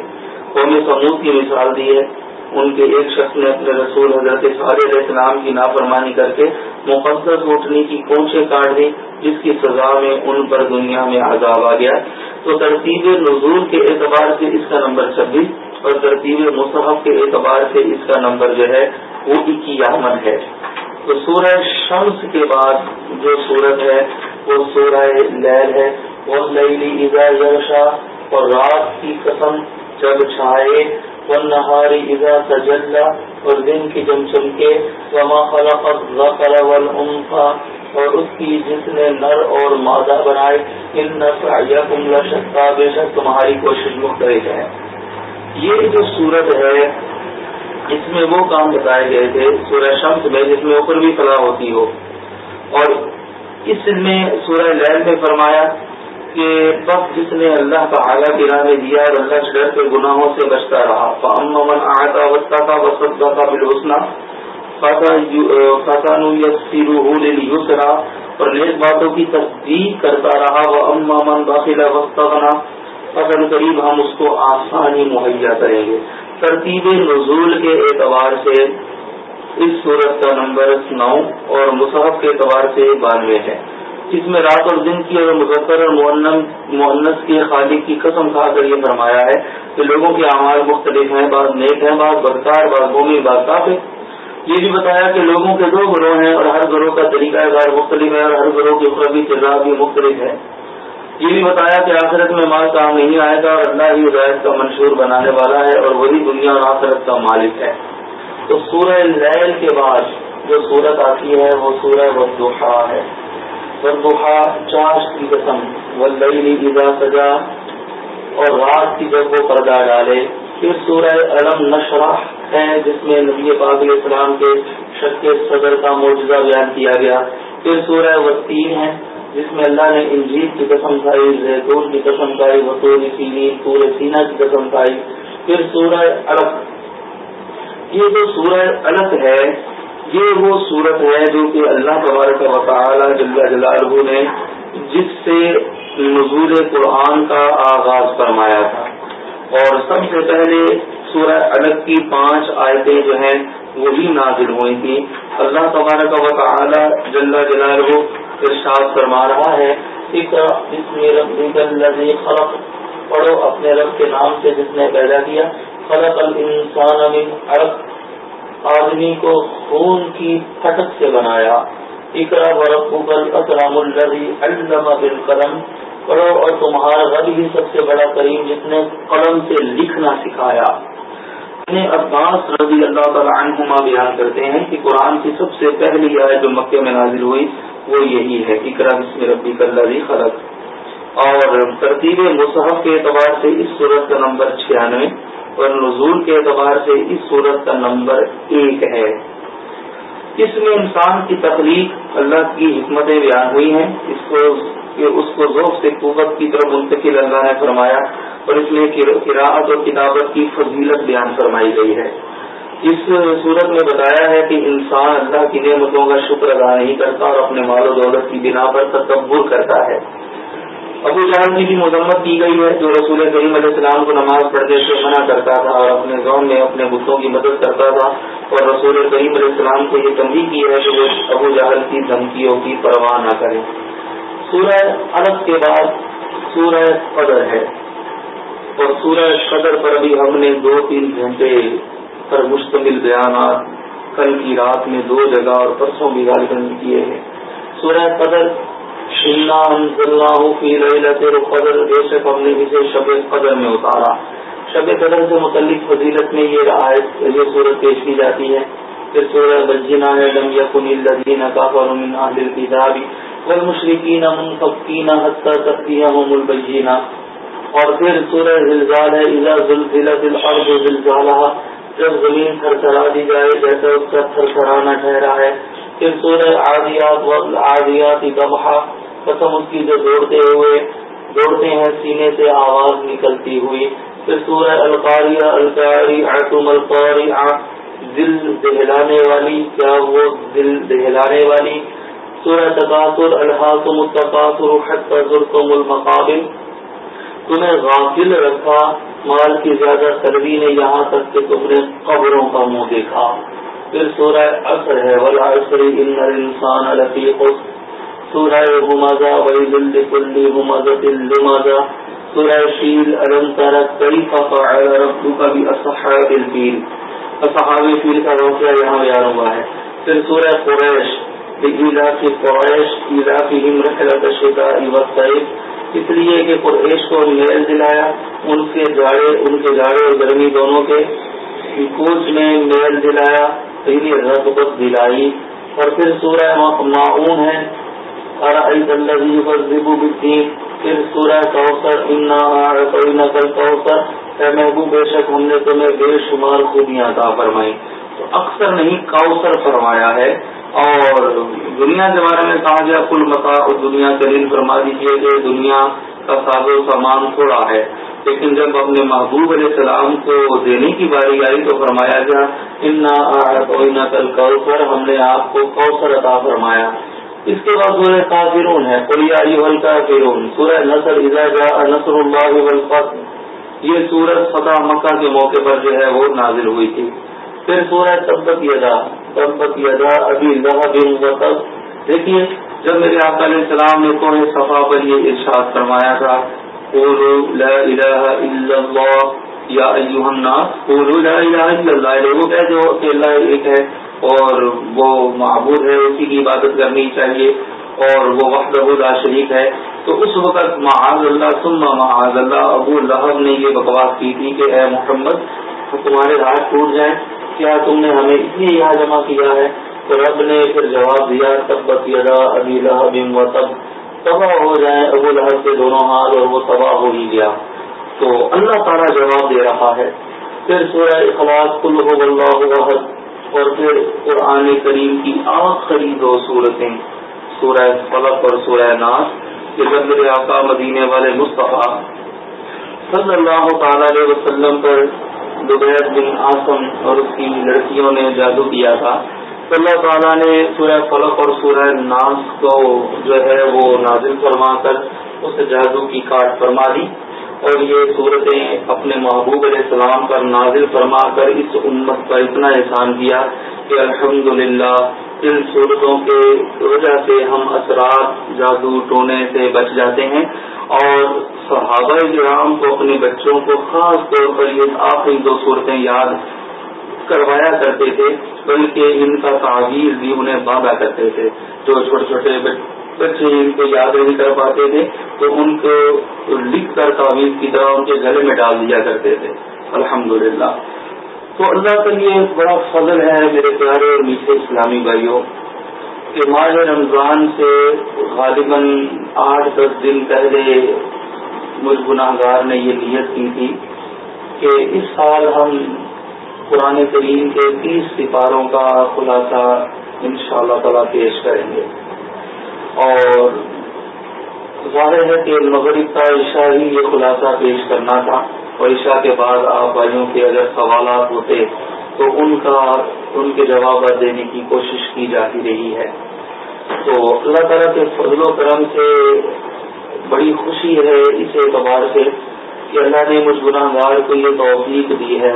قومی سمود کی مثال دی ہے۔ ان کے ایک شخص نے اپنے رسول حضرت علیہ السلام کی نافرمانی کر کے مقدس اٹھنے کی کونچے کاٹ دی، جس کی سزا میں ان پر دنیا میں عذاب آ گیا۔ تو ترتیب نزول کے اعتبار سے اس کا نمبر چھبیس، اور ترتیب مصحف کے اعتبار سے اس کا نمبر جو ہے، وہ اکیامن ہے۔ تو سورہ شمس کے بعد جو سورت ہے، وہ سورہ لیل ہے۔ وہ لئی اور رات کی قسم جب چھائے۔ والنهار اذا تجلى اور دن کی جم چمکے وما خلق الذكر والانثى اور اس کی جس نے نر اور مادہ بنائے۔ ان سعيكم لشتى، بے شک تمہاری کوشش مختلف ہے۔ یہ جو صورت ہے اس میں وہ کام بتائے گئے تھے، سورہ شمس میں، جس میں اوپر بھی فلاح ہوتی ہو۔ اور اس میں سورہ لیل میں فرمایا کہ بس جس نے اللہ کا اعلیٰ راہ میں دیا اور اللہ ڈر کے گناہوں سے بچتا رہا۔ امن آتا وسطہ کا وسط کا بالحسنہ یسرا اور نیک باتوں کی تصدیق کرتا رہا۔ وہ امن داخلہ وسطہ بنا فصل قریب ہم اس کو آسانی مہیا کریں گے۔ ترتیب نزول کے اعتبار سے اس صورت کا نمبر نو اور مصحف کے اعتبار سے بانوے ہے۔ جس میں رات اور دن کی اور مظفر اور معنس کے خالق کی قسم کھا کر یہ فرمایا ہے کہ لوگوں کے اعمال مختلف ہیں، بعض نیک ہیں، بعض بدکار، بعض بھومی بعض کافی یہ بھی بتایا کہ لوگوں کے دو گروہ ہیں اور ہر گروہ کا طریقہ کار مختلف ہے اور ہر گروہ کی اخروی کردار بھی مختلف ہے۔ یہ بھی بتایا کہ آخرت میں مال کام نہیں آئے گا اور اللہ ہی ہدایت کا منشور بنانے والا ہے اور وہی دنیا اور آخرت کا مالک ہے۔ تو سورہ لیل کے بعد جو صورت آتی ہے وہ سورہ بدوحا ہے۔ چاش کی قسم اذا سجا اور رات کی جب وہ پردہ ڈالے۔ پھر سورہ علم نشرح ہے، جس میں نبی پاک علیہ السلام کے شک صدر کا معجزہ بیان کیا گیا۔ پھر سورہ وسطین ہے۔ جس میں اللہ نے انجیل کی قسم کھائی، زیتون کی قسم کھائی وطور سینی پورے سینا کی قسم کھائی، پھر سورہ الگ یہ جو سورہ الگ ہے، یہ وہ صورت ہے جو کہ اللہ تبارک و تعالی جل جلالہ نے جس سے نزول قرآن کا آغاز فرمایا تھا۔ اور سب سے پہلے سورہ الگ کی پانچ آیتیں جو ہیں وہی نازل ہوئی تھی اللہ تبارک و تعالی جل جلالہ ارشاد فرما رہا ہے خلق۔ پڑھو اپنے رب کے نام سے جس نے پیدا کیا۔ خلق الانسان من عرق۔ آدمی کو خون کی پھٹک سے بنایا۔ اکرا اکرام الربی علامہ بال قلم پڑھو اور تمہارا رب ہی سب سے بڑا کریم جس نے قلم سے لکھنا سکھایا۔ عباس رضی اللہ تعالیٰ عنہما بیان کرتے ہیں کہ قرآن کی سب سے پہلی آئے جو مکے میں نازل ہوئی وہ یہی ہے اقرا بسم ربی کلری خلق۔ اور ترتیب مصحف کے اعتبار سے اس صورت کا نمبر چھیانوے اور نزول کے اعتبار سے اس صورت کا نمبر ایک ہے۔ اس میں انسان کی تخلیق اللہ کی حکمتیں بیان ہوئی ہیں، اس کو اس کو ذوق سے قوت کی طرف منتقل اللہ نے فرمایا اور اس میں قراءت اور کتابت کی فضیلت بیان فرمائی گئی ہے۔ اس صورت میں بتایا ہے کہ انسان اللہ کی نعمتوں کا شکر ادا نہیں کرتا اور اپنے مال و دولت کی بنا پر تکبر کرتا ہے۔ ابو جہاں کی بھی مذمت کی گئی ہے جو رسول کریم علیہ السلام کو نماز پڑھنے سے منع کرتا تھا اور اپنے گاؤں میں اپنے بتوں کی مدد کرتا تھا اور رسول کریم علیہ السلام کو یہ تنگی کی ہے کہ وہ ابو جہل کی دھمکیوں کی پرواہ نہ کریں سورہ عرب کے بعد سورہ قدر ہے۔ اور سورہ قدر پر ابھی ہم نے دو تین گھنٹے پر مشتمل بیانات کل کی رات میں دو جگہ اور پرسوں بھی غالباً کیے ہیں۔ سورہ قدر قدر بے شک ہم نے اسے شب قدر میں اتارا۔ شب قدر سے متعلق فضیلت میں یہ آیت، یہ صورت پیش کی جاتی ہے۔ پھر سورہ بجنا ہے، لم یقن الذین کفروا من اهل الكتاب والمشرکین منفقین حتى تاتيهم البینہ۔ اور پھر سورہ زلزال ہے، اذا زلزلت الارض زلزالها جب زمین تھر تھرا دی جائے جیسا اس کا تھر تھرانا ٹھہرا ہے۔ پھر سورہ عادیات عادیات دبحہ قسم اس کی جو دوڑتے ہوئے دوڑتے ہیں، سینے سے آواز نکلتی ہوئی۔ پھر سورہ القاریہ القاری آٹم القاری دل دہلانے والی، کیا وہ دل دہلانے والی۔ سورہ تقاصر الحاظم التقاصر حتر تم المقابل تمہیں غافل رکھا، مال کی زیادہ سردی نے یہاں تک کہ تم نے قبروں کا منہ دیکھا۔ پھر سورہ اثر ہے ولا ان انسان الفیق سورہ حمازہ وحید الکلی حمازت المازہ سورہ شیل ارم تارا کئی فعل ربو کا بھی اصحاب الفیل اصحاب فیل کا واقعہ یہاں بیان ہوا ہے۔ پھر سورہ قریش بگیلا کی قریش ایلا کی ہم رحلت شکا وقت اس لیے کہ قریش کو میل دلایا ان کے جاڑے ان کے جاڑے اور گرمی دونوں کے۔ کوچ میں میل دلایا رغبت دلائی۔ اور پھر سورہ معاون ہے۔ پھر سورہ کوثر کوثر اے محبوب، بے شک ہم نے تمہیں بے شمار خوبیاں عطا فرمائی تو اکثر نہیں، کوثر فرمایا ہے۔ اور دنیا کے بارے میں کہا گیا کل متا اور دنیا کلیل فرما دیجیے کہ دنیا کا ساز و سامان تھوڑا ہے۔ لیکن جب اپنے محبوب علیہ السلام کو دینے کی باری آئی تو فرمایا گیا ان کل کوثر ہم نے آپ کو کوثر عطا فرمایا۔ اس کے بعد سورہ کافرون ہے. قلیہ ایوہ کافرون سورہ نصر اذا جاء نصر اللہ والفتح. یہ سورت فتح مکہ کے موقع پر جو ہے وہ نازل ہوئی تھی. پھر سورہ تبت یدا. تبت یدا ابھی لہب وطب دیکھیے، جب میرے آقا علیہ السلام نے کوہ صفا پر یہ ارشاد فرمایا تھا، قولوا لا الہ الا اللہ یا ایوہ الناس، قولوا لا الہ الا اللہ. لوگوں کہتے ہو کہ اللہ ایک ہے. اور وہ معبود ہے، اسی کی عبادت کرنی چاہیے اور وہ وقت لا شریک ہے۔ تو اس وقت معاذ اللہ، ثم معاذ اللہ، ابو لہب نے یہ بکواس کی تھی کہ اے محمد، تمہارے ہاتھ ٹوٹ جائیں، کیا تم نے ہمیں اس لیے یہاں جمع کیا ہے؟ تو رب نے پھر جواب دیا تب بتیدا ابھی لہب و تب، تباہ ہو جائیں ابو لہب کے دونوں ہاتھ اور وہ تباہ ہو ہی گیا۔ تو اللہ تعالیٰ جواب دے رہا ہے۔ پھر سورہ اخلاق کل ہو اللہ اور پھر قرآن کریم کی آخری دو صورتیں، سورہ فلق اور سورہ ناس، کہ جب آقا مدینے والے مصطفیٰ صلی اللہ تعالی علیہ وسلم پر دوبیر بن آسم اور اس کی لڑکیوں نے جادو کیا تھا۔ اللہ تعالیٰ نے سورہ فلق اور سورہ ناس کو جو ہے وہ نازل فرما کر اس جادو کی کاٹ فرما دی۔ اور یہ صورتیں اپنے محبوب علیہ السلام پر نازل فرما کر اس امت کا اتنا احسان کیا کہ الحمد ان صورتوں کے وجہ سے ہم اثرات جادو ٹونے سے بچ جاتے ہیں اور صحابہ کرام کو اپنے بچوں کو خاص طور پر یہ آخری دو صورتیں یاد کروایا کرتے تھے، بلکہ ان کا تعویذ بھی انہیں باندھا کرتے تھے۔ جو چھوٹے چھوٹے بچے ان کو یاد نہیں کر پاتے تھے، تو ان کو لکھ کر تعویذ کی طرح ان کے گلے میں ڈال دیا کرتے تھے۔ الحمد تو اللہ کا یہ بڑا فضل ہے میرے پیارے اور میٹھے اسلامی بھائیوں، کہ ماہ رمضان سے غالباً آٹھ دس دن پہلے مجھ گناہ گار نے یہ نیت کی تھی کہ اس سال ہم قرآن کریم کے تیس سپاروں کا خلاصہ ان شاء اللہ تعالیٰ پیش کریں گے۔ اور ظاہر ہے کہ مغرب کا عشاء ہی یہ خلاصہ پیش کرنا تھا اور عشاء کے بعد آپ بھائیوں کے اگر سوالات ہوتے تو ان کا ان کے جوابات دینے کی کوشش کی جاتی رہی ہے۔ تو اللہ تعالیٰ کے فضل و کرم سے بڑی خوشی ہے اس اعتبار سے کہ اللہ نے مجھ گناہ گار کو یہ توفیق دی ہے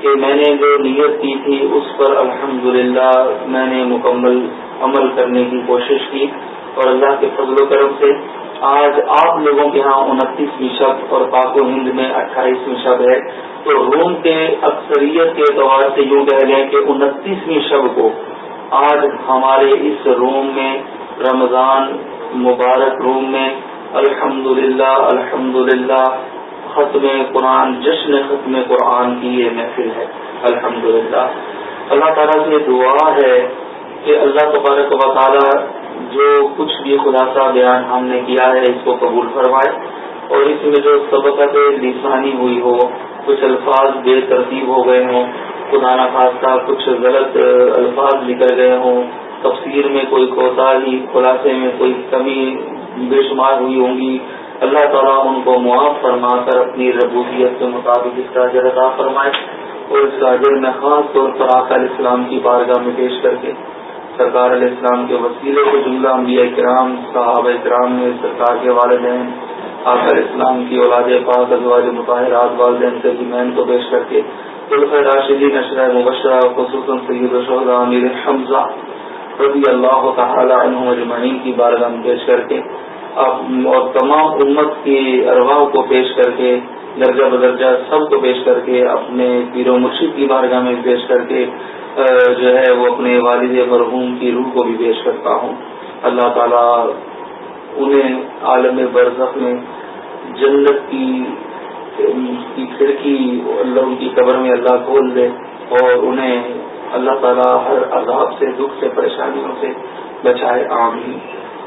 کہ میں نے جو نیت کی تھی اس پر الحمدللہ میں نے مکمل عمل کرنے کی کوشش کی۔ اور اللہ کے فضل و کرم سے آج آپ لوگوں کے ہاں انتیسویں شب اور پاک و ہند میں اٹھائیسویں شب ہے۔ تو روم کے اکثریت کے اعتبار سے یوں کہہ لیں کہ انتیسویں شب کو آج ہمارے اس روم میں، رمضان مبارک روم میں الحمد للہ الحمد للہ ختم قرآن، جشن ختم قرآن کی یہ محفل ہے۔ الحمد للہ اللہ تعالیٰ سے دعا ہے کہ اللہ تبارک و تعالیٰ جو کچھ بھی خلاصہ بیان ہم نے کیا ہے، اس کو قبول فرمائے۔ اور اس میں جو سبقت لسانی ہوئی ہو، کچھ الفاظ بے ترتیب ہو گئے ہوں، خدا نخواستہ کچھ غلط الفاظ نکل گئے ہوں، تفسیر میں کوئی کوتا ہی خلاصے میں کوئی کمی بے شمار ہوئی ہوں گی۔ اللہ تعالیٰ ان کو معاف فرما کر اپنی ربوبیت کے مطابق اس کا عطا فرمائے۔ اور اس کا میں خاص طور پر آقا علیہ السلام کی بارگاہ میں پیش کر کے سرکار علیہ السلام کے وسیلے کو جملہ انبیاء کرام، صحابہ کرام میں سرکار کے والدین، آقا علیہ السلام کی اولاد پاک، ازواج مطالعات والدین کے مین کو پیش کر کے راشدین اشرۂ مبشرہ، خصوصاً سید شہدا امیر حمزہ رضی اللہ تعالی عنہ اجمعین کی بارگاہ میں پیش کر کے اور تمام امت کی ارواح کو پیش کر کے درجہ بدرجہ سب کو پیش کر کے، اپنے پیر و مرشید کی بارگاہ میں پیش کر کے جو ہے وہ اپنے والد مرحوم کی روح کو بھی پیش کرتا ہوں۔ اللہ تعالیٰ انہیں عالم برزخ میں جنت کی کھڑکی اللہ، ان کی قبر میں اللہ کھول دے اور انہیں اللہ تعالیٰ ہر عذاب سے، دکھ سے، پریشانیوں سے بچائے۔ آمین۔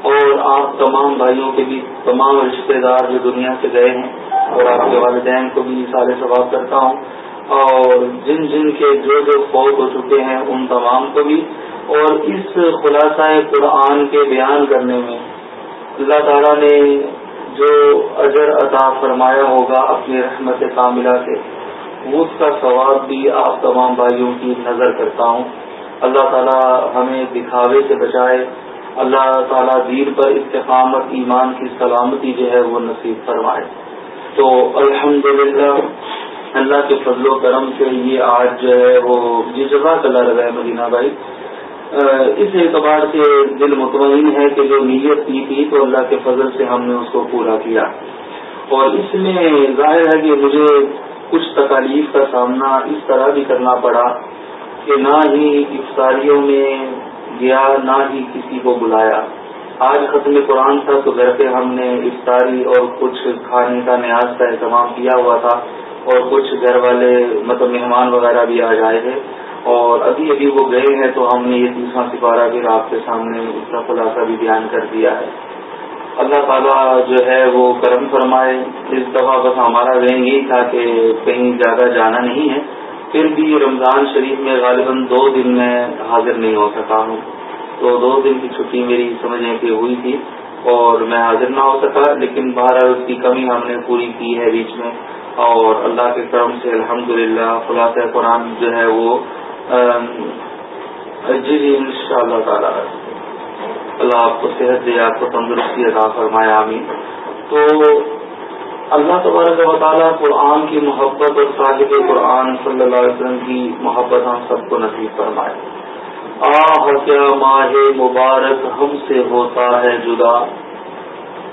اور آپ تمام بھائیوں کے بھی تمام رشتے دار جو دنیا سے گئے ہیں اور آپ کے والدین کو بھی سارے ثواب کرتا ہوں اور جن جن کے جو جو فوت ہو چکے ہیں، ان تمام کو بھی اور اس خلاصہ قرآن کے بیان کرنے میں اللہ تعالیٰ نے جو اجر عطا فرمایا ہوگا اپنی رحمت کاملہ سے، اس کا ثواب بھی آپ تمام بھائیوں کی نظر کرتا ہوں۔ اللہ تعالیٰ ہمیں دکھاوے سے بچائے اللہ تعالیٰ دیر پر استقامت، ایمان کی سلامتی جو ہے وہ نصیب فرمائے۔ تو الحمدللہ، اللہ کے فضل و کرم سے یہ آج جو ہے وہ جی جزاک اللہ رہا ہے مدینہ بھائی اس اعتبار سے دل مطمئن ہے کہ جو نیت کی تھی تو اللہ کے فضل سے ہم نے اس کو پورا کیا۔ اور اس میں ظاہر ہے کہ مجھے کچھ تکالیف کا سامنا اس طرح بھی کرنا پڑا کہ نہ ہی افطاریوں میں گیا نہ ہی کسی کو بلایا۔ آج ختم قرآن تھا تو گھر پہ ہم نے افطاری اور کچھ کھانے کا نیاز کا اہتمام کیا ہوا تھا اور کچھ گھر والے مطلب مہمان وغیرہ بھی آ جائے تھے اور ابھی ابھی وہ گئے ہیں تو ہم نے یہ تیسرا سپارہ بھی آپ کے سامنے اس کا خلاصہ بھی بیان کر دیا ہے۔ اللہ تعالیٰ جو ہے وہ کرم فرمائے، اس دفعہ بس ہمارا ذہن یہی تھا کہ کہیں زیادہ جانا نہیں ہے۔ پھر بھی رمضان شریف میں غالباً دو دن میں حاضر نہیں ہو سکا ہوں۔ تو دو دن کی چھٹی میری سمجھنے کی ہوئی تھی اور میں حاضر نہ ہو سکا، لیکن بہرحال اس کی کمی ہم نے پوری کی ہے بیچ میں۔ اور اللہ کے کرم سے الحمدللہ للہ قرآن جو ہے وہ جی جی ان شاء اللہ تعالیٰ۔ اللہ آپ کو صحت دے، آپ کو تندرستی ادا فرمائے، آمین۔ تو اللہ تبارک و تعالیٰ قرآن کی محبت اور صاحب قرآن صلی اللہ علیہ وسلم کی محبت ہم سب کو نصیب فرمائے۔ آہ، کیا ماہ مبارک ہم سے ہوتا ہے جدا۔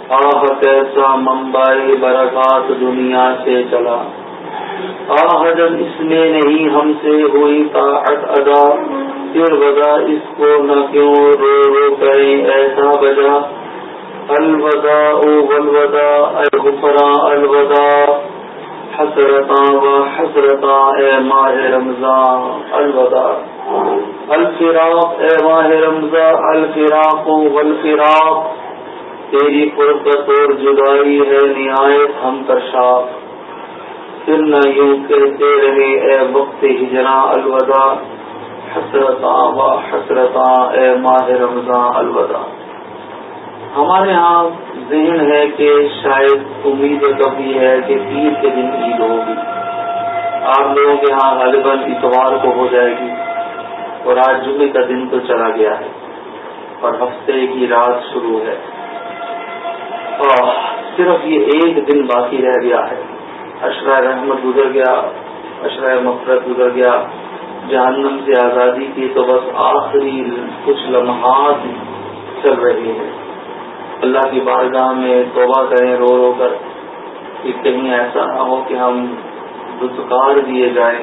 آہ، کیسا ممبئی برکات دنیا سے چلا۔ آہ، جب اس میں نہیں ہم سے ہوئی طاعت ادا، پھر وجہ اس کو نہ کیوں رو رو کریں ایسا بجا الوداع والوداع اے غفراء الوداع حسرتا و حسرتا اے ماہ رمضان، الوداع. الفراق، اے ماہ رمضان، الفراق والفراق. تیری قربت اور جدائی ہے نہایت ہم ترشاف پھر نہ یوں کہتے رہے، اے وقت ہجرا الوداع. حسرتا و حسرتا اے ماہ رمضان، الوداع. ہمارے ہاں ذہن ہے کہ شاید امید کبھی ہے کہ پیر کے دن عید ہوگی۔ آپ لوگوں کے ہاں غالباً اتوار کو ہو جائے گی اور آج جمعے کا دن تو چلا گیا ہے اور ہفتے کی رات شروع ہے۔ اور صرف یہ ایک دن باقی رہ گیا ہے۔ اشرا رحمت گزر گیا اشرا مفرت گزر گیا۔ جہنم سے آزادی کی تو بس آخری کچھ لمحات چل رہی ہیں۔ اللہ کی بارگاہ میں توبہ کریں، رو رو کر۔ کہ کہیں ایسا نہ ہو کہ ہم دستکار دیے جائیں۔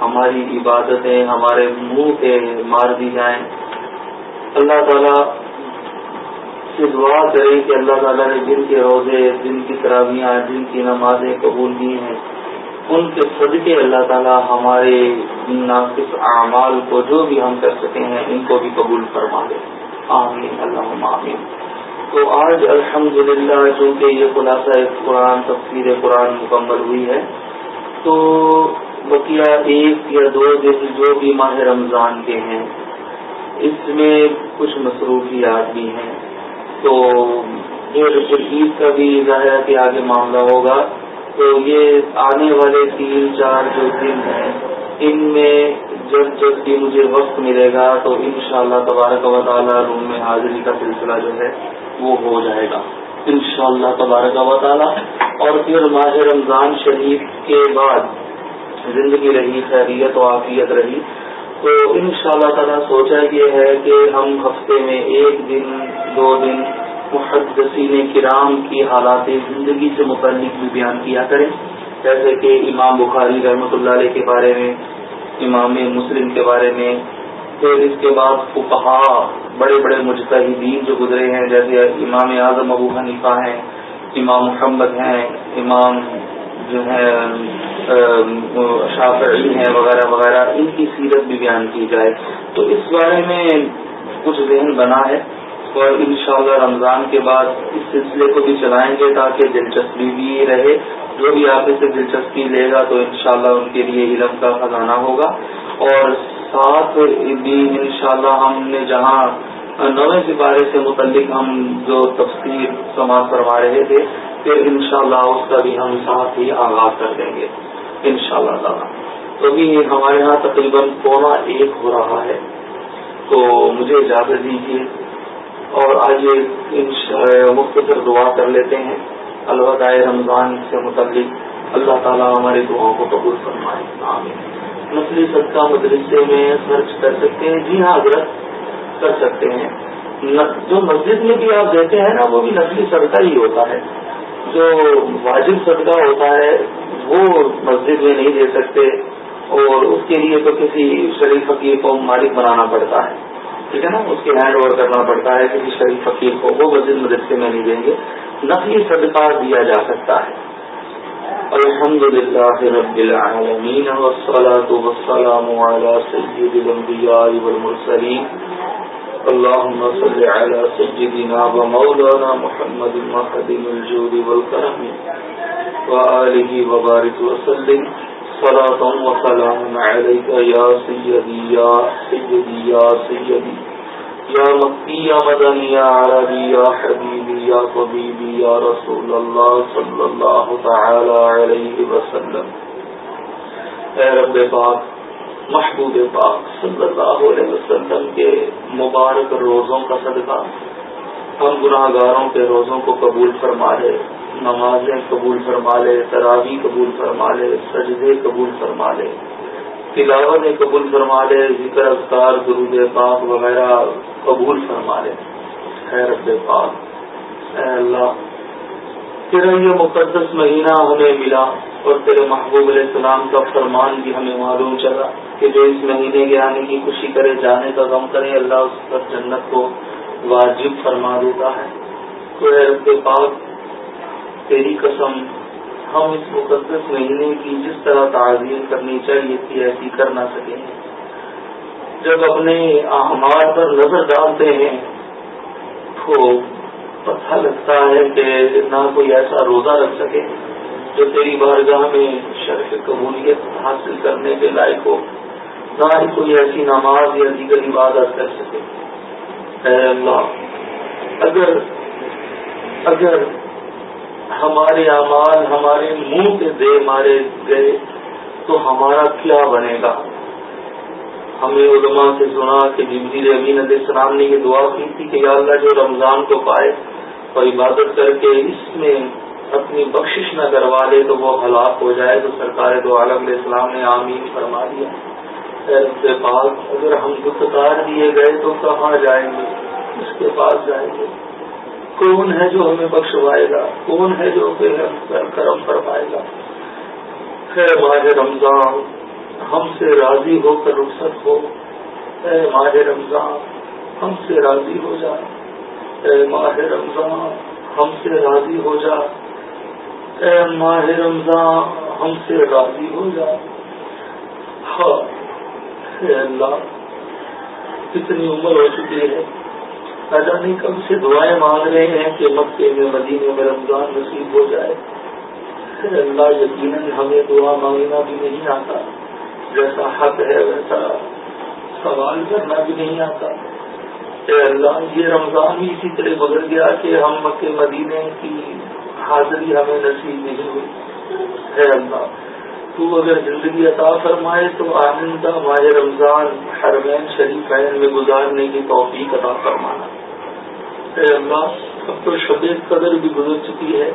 ہماری عبادتیں ہمارے منہ پہ مار دی جائیں۔ اللہ تعالیٰ سے دعا کریں کہ اللہ تعالیٰ نے جن کے روزے جن کی تراویاں جن کی نمازیں قبول کی ہیں۔ ان کے صدقے اللہ تعالیٰ ہمارے ناقص اعمال کو جو بھی ہم کر سکے ہیں، ان کو بھی قبول فرما دیں آمین اللہ آمین۔ تو آج الحمدللہ للہ چونکہ یہ خلاصہ قرآن تفصیل قرآن مکمل ہوئی ہے۔ تو بقیہ ایک یا دو دن جو بھی ماہ رمضان کے ہیں، اس میں کچھ مصروفیات بھی ہیں۔ تو عید کا بھی ظاہر کے آگے معاملہ ہوگا، تو یہ آنے والے تین، چار جو دن ہیں، ان میں جب جب بھی مجھے وقت ملے گا، تو انشاءاللہ تبارک و تعالیٰ روم میں حاضری کا سلسلہ جو ہے وہ ہو جائے گا۔ ان شاء اللہ تبارک و تعالیٰ۔ اور پھر ماہ رمضان شریف کے بعد زندگی رہی، خیریت و عافیت رہی۔ تو ان شاء اللہ تعالیٰ سوچا یہ ہے کہ ہم ہفتے میں ایک دن، دو دن محدثین کرام کی حالات زندگی سے متعلق بھی بیان کیا کریں۔ جیسے کہ امام بخاری رحمۃ اللہ علیہ کے بارے میں، امام مسلم کے بارے میں پھر اس کے بعد فقہا، بڑے بڑے مجتہدین جو گزرے ہیں، جیسے امام اعظم ابو حنیفہ ہیں، امام محمد ہیں، امام جو ہے شافعی ہیں، وغیرہ وغیرہ، ان کی سیرت بھی بیان کی جائے۔ تو اس بارے میں کچھ ذہن بنا ہے اور انشاءاللہ رمضان کے بعد اس سلسلے کو بھی چلائیں گے تاکہ دلچسپی بھی رہے۔ جو بھی آپ سے دلچسپی لے گا تو انشاءاللہ ان کے لیے علم کا خزانہ ہوگا۔ اور ساتھ بھی انشاءاللہ ہم نے جہاں نویں سپارے سے متعلق ہم جو تفصیل سماعت کروا رہے تھے، پھر انشاءاللہ اس کا بھی ہم ساتھ ہی آغاز کر دیں گے، انشاءاللہ شاء تعالیٰ۔ تو بھی ہمارے یہاں تقریباً پونا ایک ہو رہا ہے۔ تو مجھے اجازت دیجیے اور آئیے مختصر دعا کر لیتے ہیں۔ الوداع رمضان سے متعلق اللہ تعالیٰ ہماری دعاؤں کو قبول فرمائے۔ آمین۔ نسلی صدقہ مدرسے میں خرچ کر سکتے ہیں جی ہاں حضرت کر سکتے ہیں۔ جو مسجد میں بھی آپ دیتے ہیں نا، وہ بھی نسلی صدقہ ہی ہوتا ہے۔ جو واجب صدقہ ہوتا ہے، وہ مسجد میں نہیں دے سکتے۔ اور اس کے لیے تو کسی شریف فقیر کو مالک بنانا پڑتا ہے۔ ٹھیک ہے نا؟ اس کے ہینڈ اوور کرنا پڑتا ہے، کسی شریف فقیر کو، وہ مسجد مدرسے میں نہیں دیں گے۔ نقلی صدقہ دیا جا سکتا ہے۔ الحمد لله رب العالمين والصلاة والسلام على سيد الانبياء والمرسلين. اللهم صل على سيدنا ومولانا محمد محدم الجود والكرم. وآله وبارك وسلم. صلاة وسلام عليك يا سيدي يا سيدي يا سيدي. یا مکی یا مدنی یا عربی یا حبیبی یا طبیبی یا رسول اللہ صلی اللہ تعالی علیہ وسلم. اے رب پاک، محبوب پاک صلی اللہ علیہ وسلم کے مبارک روزوں کا صدقہ، ہم گناہ گاروں کے روزوں کو قبول فرما لے، نمازیں قبول فرما لے تراوی قبول فرما لے، سجدے قبول فرما لے۔ تلاوت قبول فرما لے، ذکر اختار درود پاک وغیرہ قبول فرما لے۔ خیر پاک، اے اللہ، تیرا یہ مقدس مہینہ ہمیں ملا اور تیرے محبوب علیہ السلام کا فرمان بھی ہمیں معلوم چلا کہ جو اس مہینے کے آنے کی خوشی کرے، جانے کا غم کرے، اللہ اس پر جنت کو واجب فرما دیتا ہے۔ تو اے رب پاک، تیری قسم ہم اس مقدس مہینے کی جس طرح تعظیم کرنی چاہیے تھی، ایسی کر نہ سکیں۔ جب اپنے احمد پر نظر ڈالتے ہیں، تو پتہ لگتا ہے کہ نہ کوئی ایسا روزہ رکھ سکے جو تیری بارگاہ میں شرف قبولیت حاصل کرنے کے لائق ہو۔ نہ ہی کوئی ایسی نماز یا دیگر عبادت کر سکے۔ اے اللہ، اگر اگر ہمارے اعمال ہمارے منہ کے دے مارے گئے تو ہمارا کیا بنے گا؟ ہمیں علماء سے سنا کہ جبریل امین علیہ السلام نے یہ دعا کی تھی کہ یا اللہ جو رمضان کو پائے اور عبادت کر کے اس میں اپنی بخشش نہ کروا دے تو وہ ہلاک ہو جائے تو سرکار دو عالم علیہ السلام نے آمین فرما دیا۔ کے پاس اگر ہم دکھدار دیے گئے تو کہاں جائیں گے؟ اس کے پاس جائیں گے۔ کون ہے جو ہمیں بخشوائے گا؟ کون ہے جو کرم فرمائے گا؟ ہے ماہ رمضان، ہم سے راضی ہو کر رخصت ہو۔ اے ماہ رمضان، ہم سے راضی ہو جا۔ اے ماہ رمضان، ہم سے راضی ہو جا۔ اے ماہ رمضان، ہم سے راضی ہو جا۔ ہاں اے اللہ، کتنی عمر ہو چکی ہے۔ نہیں کب سے دعائیں مانگ رہے ہیں کہ مکے میں، مدینے میں رمضان نصیب ہو جائے۔ اللہ یقیناً ہمیں دعا مانگنا بھی نہیں آتا۔ جیسا حق ہے، ویسا سوال کرنا بھی نہیں آتا۔ اے اللہ، یہ رمضان بھی اسی طرح بدل گیا کہ ہم مکے، مدینے کی حاضری ہمیں نصیب نہیں ہوئی۔ ہے اللہ، تو اگر زندگی عطا فرمائے تو آئندہ ماہ رمضان حرمین شریف میں گزارنے کی توفیق عطا فرمانا۔ اب تو شب قدر بھی گزر چکی ہے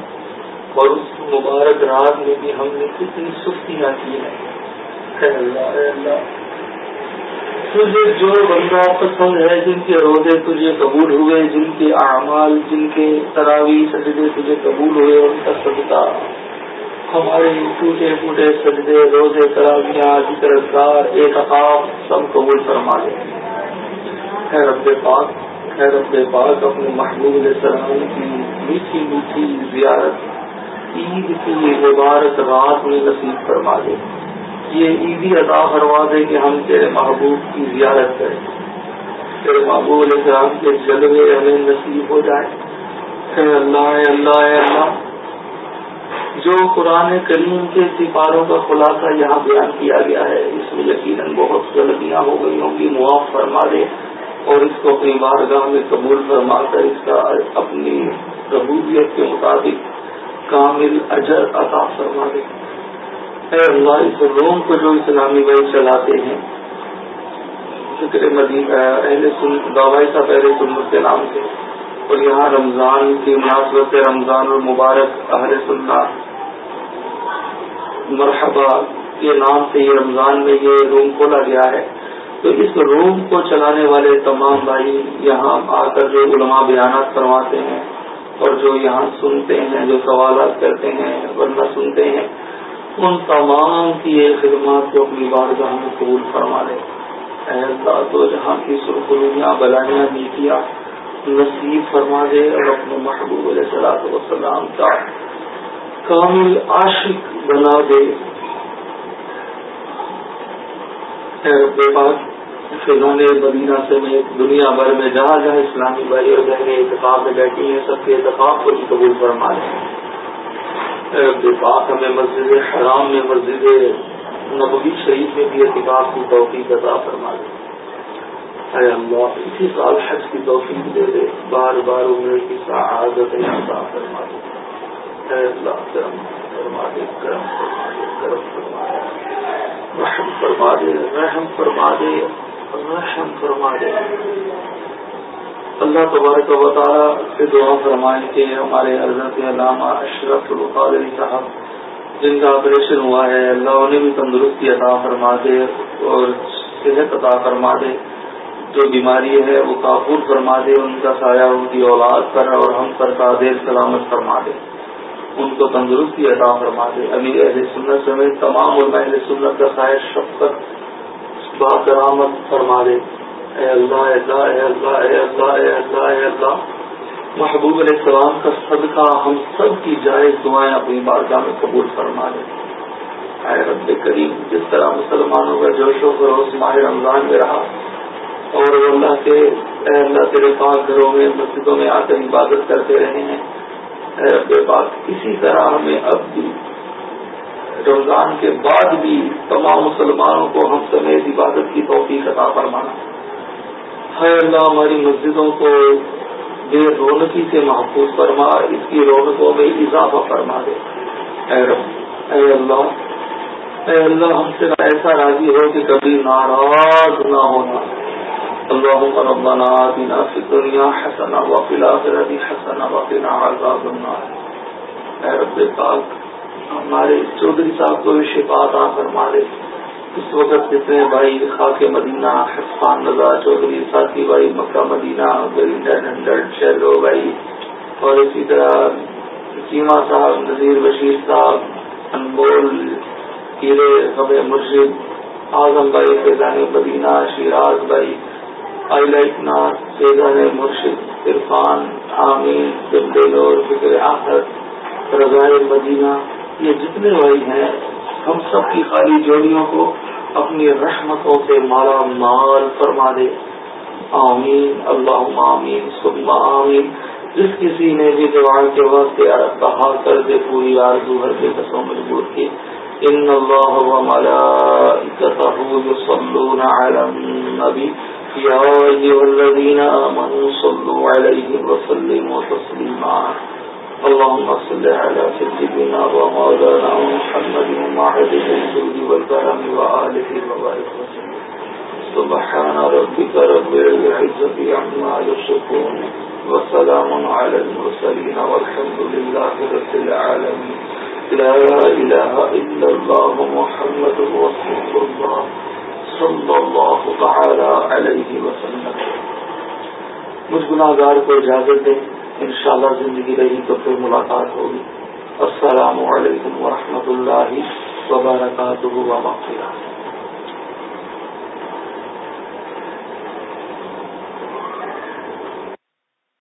اور اس مبارک رات میں بھی ہم نے کتنی سستیاں کی ہیں۔ اے اللہ اے اللہ۔ تجھے جو بندہ پسند ہے، جن کے روزے تجھے قبول ہوئے جن کے اعمال، جن کے تراوی سجدے تجھے قبول ہوئے، ان کا صدقہ۔ ہمارے ٹوٹے پھوٹے سجدے، روزے تراویاں ذکر ایک اقاب سب قبول فرما لے رب پاک ہے رب پاک اپنے محبوب السلام کی میٹھی میٹھی زیارت، عید کی مبارک رات میں نصیب فرما دے۔ یہ عیدی عطا فرما دے کہ ہم تیرے محبوب کی زیارت کریں۔ تیرے محبوب علیہ السلام کے جلوے ہمیں نصیب ہو جائے اے اللہ اے اللہ اے اللہ۔ جو قرآن کریم کے سپاروں کا خلاصہ یہاں بیان کیا گیا ہے، اس میں یقیناً بہت غلطیاں ہو گئی ہوں گی، معاف فرما دے۔ اور اس کو اپنی بارگاہ میں قبول فرما کر اس کا اپنی ربوبیت کے مطابق کامل اجر عطا فرما دے۔ اے اللہ، اس روم کو جو اسلامی بھائی چلاتے ہیں، فکر اہل دوائی کا پہلے سنت کے نام سے۔ اور یہاں رمضان کی مناسبت رمضان المبارک اہل سننا مرحبا کے نام سے یہ رمضان میں یہ روم کھولا گیا ہے۔ تو اس روم کو چلانے والے تمام بھائی یہاں آ کر جو علماء بیانات کرواتے ہیں اور جو یہاں سنتے ہیں، جو سوالات کرتے ہیں، ورنہ سنتے ہیں، ان تمام کی یہ خدمات کو اپنی بارگاہ میں قبول فرما لے اللہ، تو جہاں کی سرخرویاں بلائیاں نیتیاں نصیب فرما دے اور اپنے محبوب علیہ صلاح وسلام کا کامل عاشق بنا دے۔ بے بات فضان مدینہ سے دنیا بھر میں جہاں جہاں اسلامی بھائی اور بہنیں اتفاق میں بیٹھی ہیں، سب کے اتفاق کو بھی قبول فرما لیں رب پاک، ہمیں مسجد حرام میں مسجد نبوی شریف میں بھی احتکاب کی توفیق عطا فرما دے۔ اے اللہ، اسی سال حج کی توفیق دے دے۔ بار بار عمر کی سعادت عطا فرما دے۔ اے اللہ، کرم فرما دے، کرم فرما دے، کرم فرما دے۔ رحم فرما دے، رحم فرما دے۔ رحم فرما دے اللہ تبارک و تعالیٰ سے دعا فرمائیں کہ ہمارے حضرت علامہ اشرف القادری صاحب، جن کا آپریشن ہوا ہے، اللہ انہیں بھی تندرستی عطا فرما دے اور صحت عطا فرما دے۔ جو بیماری ہے، وہ کافور فرما دے، ان کا سایہ، ان کی اولاد پر اور ہم پر کا دیر سلامت فرما دے۔ ان کو تندرستی عطا فرما دے۔ امیر اہل سنت سمیت تمام علماء اہل سنت کا سایہ شفقت باقرامت فرما دے۔ اے اللہ اے اللہ اے اللہ اے اللہ اے اللہ اے اللہ۔ محبوب علیہ السلام کا صدقہ ہم سب کی جائز دعائیں اپنی بارگاہ میں قبول فرما لیں اے رب کریم، جس طرح مسلمانوں کا جوش و خروش ماہ رمضان میں رہا، اور اللہ کے، اے اللہ تیرے پاک گھروں میں، مسجدوں میں آ کر عبادت کرتے رہے ہیں۔ اے رب پاک، اسی طرح ہمیں اب بھی رمضان کے بعد بھی تمام مسلمانوں کو ہم سمیت عبادت کی توفیق عطا فرمانا ہے اللہ، ہماری مسجدوں کو بے رونقی سے محفوظ فرما، اس کی رونقوں میں اضافہ فرما دے۔ اے اے اللہ اے اللہ، ہم سے ایسا راضی ہو کہ کبھی ناراض نہ ہونا۔ اللہ ربنا آتنا فی الدنیا حسنا وفی الاخرہ حسنا وفی وقنا عذاب النار۔ اے رب پاک ہمارے چودھری صاحب کو بھی شفا عطا فرما دے اس وقت جتنے بھائی خاک مدینہ، حسان رضا چودھری، ساتھی بھائی مکہ مدینہ گرین ہنڈریڈ شہرو بھائی۔ اور اسی طرح چیما صاحب، نذیر بشیر صاحب انبول ہیرے ہمیں مرشد، اعظم بھائی فیضان مدینہ، شیراز بھائی، آئی لائٹ ناز، فیضان مرشد، عرفان عامین دلور، فکر آخر رضائے مدینہ۔ یہ جتنے بھائی ہیں، ہم سب کی خالی جوڑیوں کو اپنی رحمتوں سے مالا مال فرما دے۔ آمین۔ اللہ آمین۔ سب آمین۔ جس کسی نے بھی دیوان کے وقت کہا کر دے، پوری آرزو ہر کے قسم مجبور کی۔ ان اللہ و ملائکتہ يصلون على النبي يا ايها الذين امنوا صلوا عليه وسلموا تسليما اللهم صل على سيدنا ومولانا محمد ومعهد الجود والكرم وآله وبارك وسلم. سبحان ربك رب العزة عما يصفون وسلام على المرسلين والحمد لله رب العالمين. لا إله إلا الله محمد رسول الله صلى الله تعالى عليه وسلم. مجھ گناہگار کو اجازت دیں انشاءاللہ زندگی رہی تو پھر ملاقات ہوگی۔ السلام علیکم ورحمۃ اللہ وبرکاتہ۔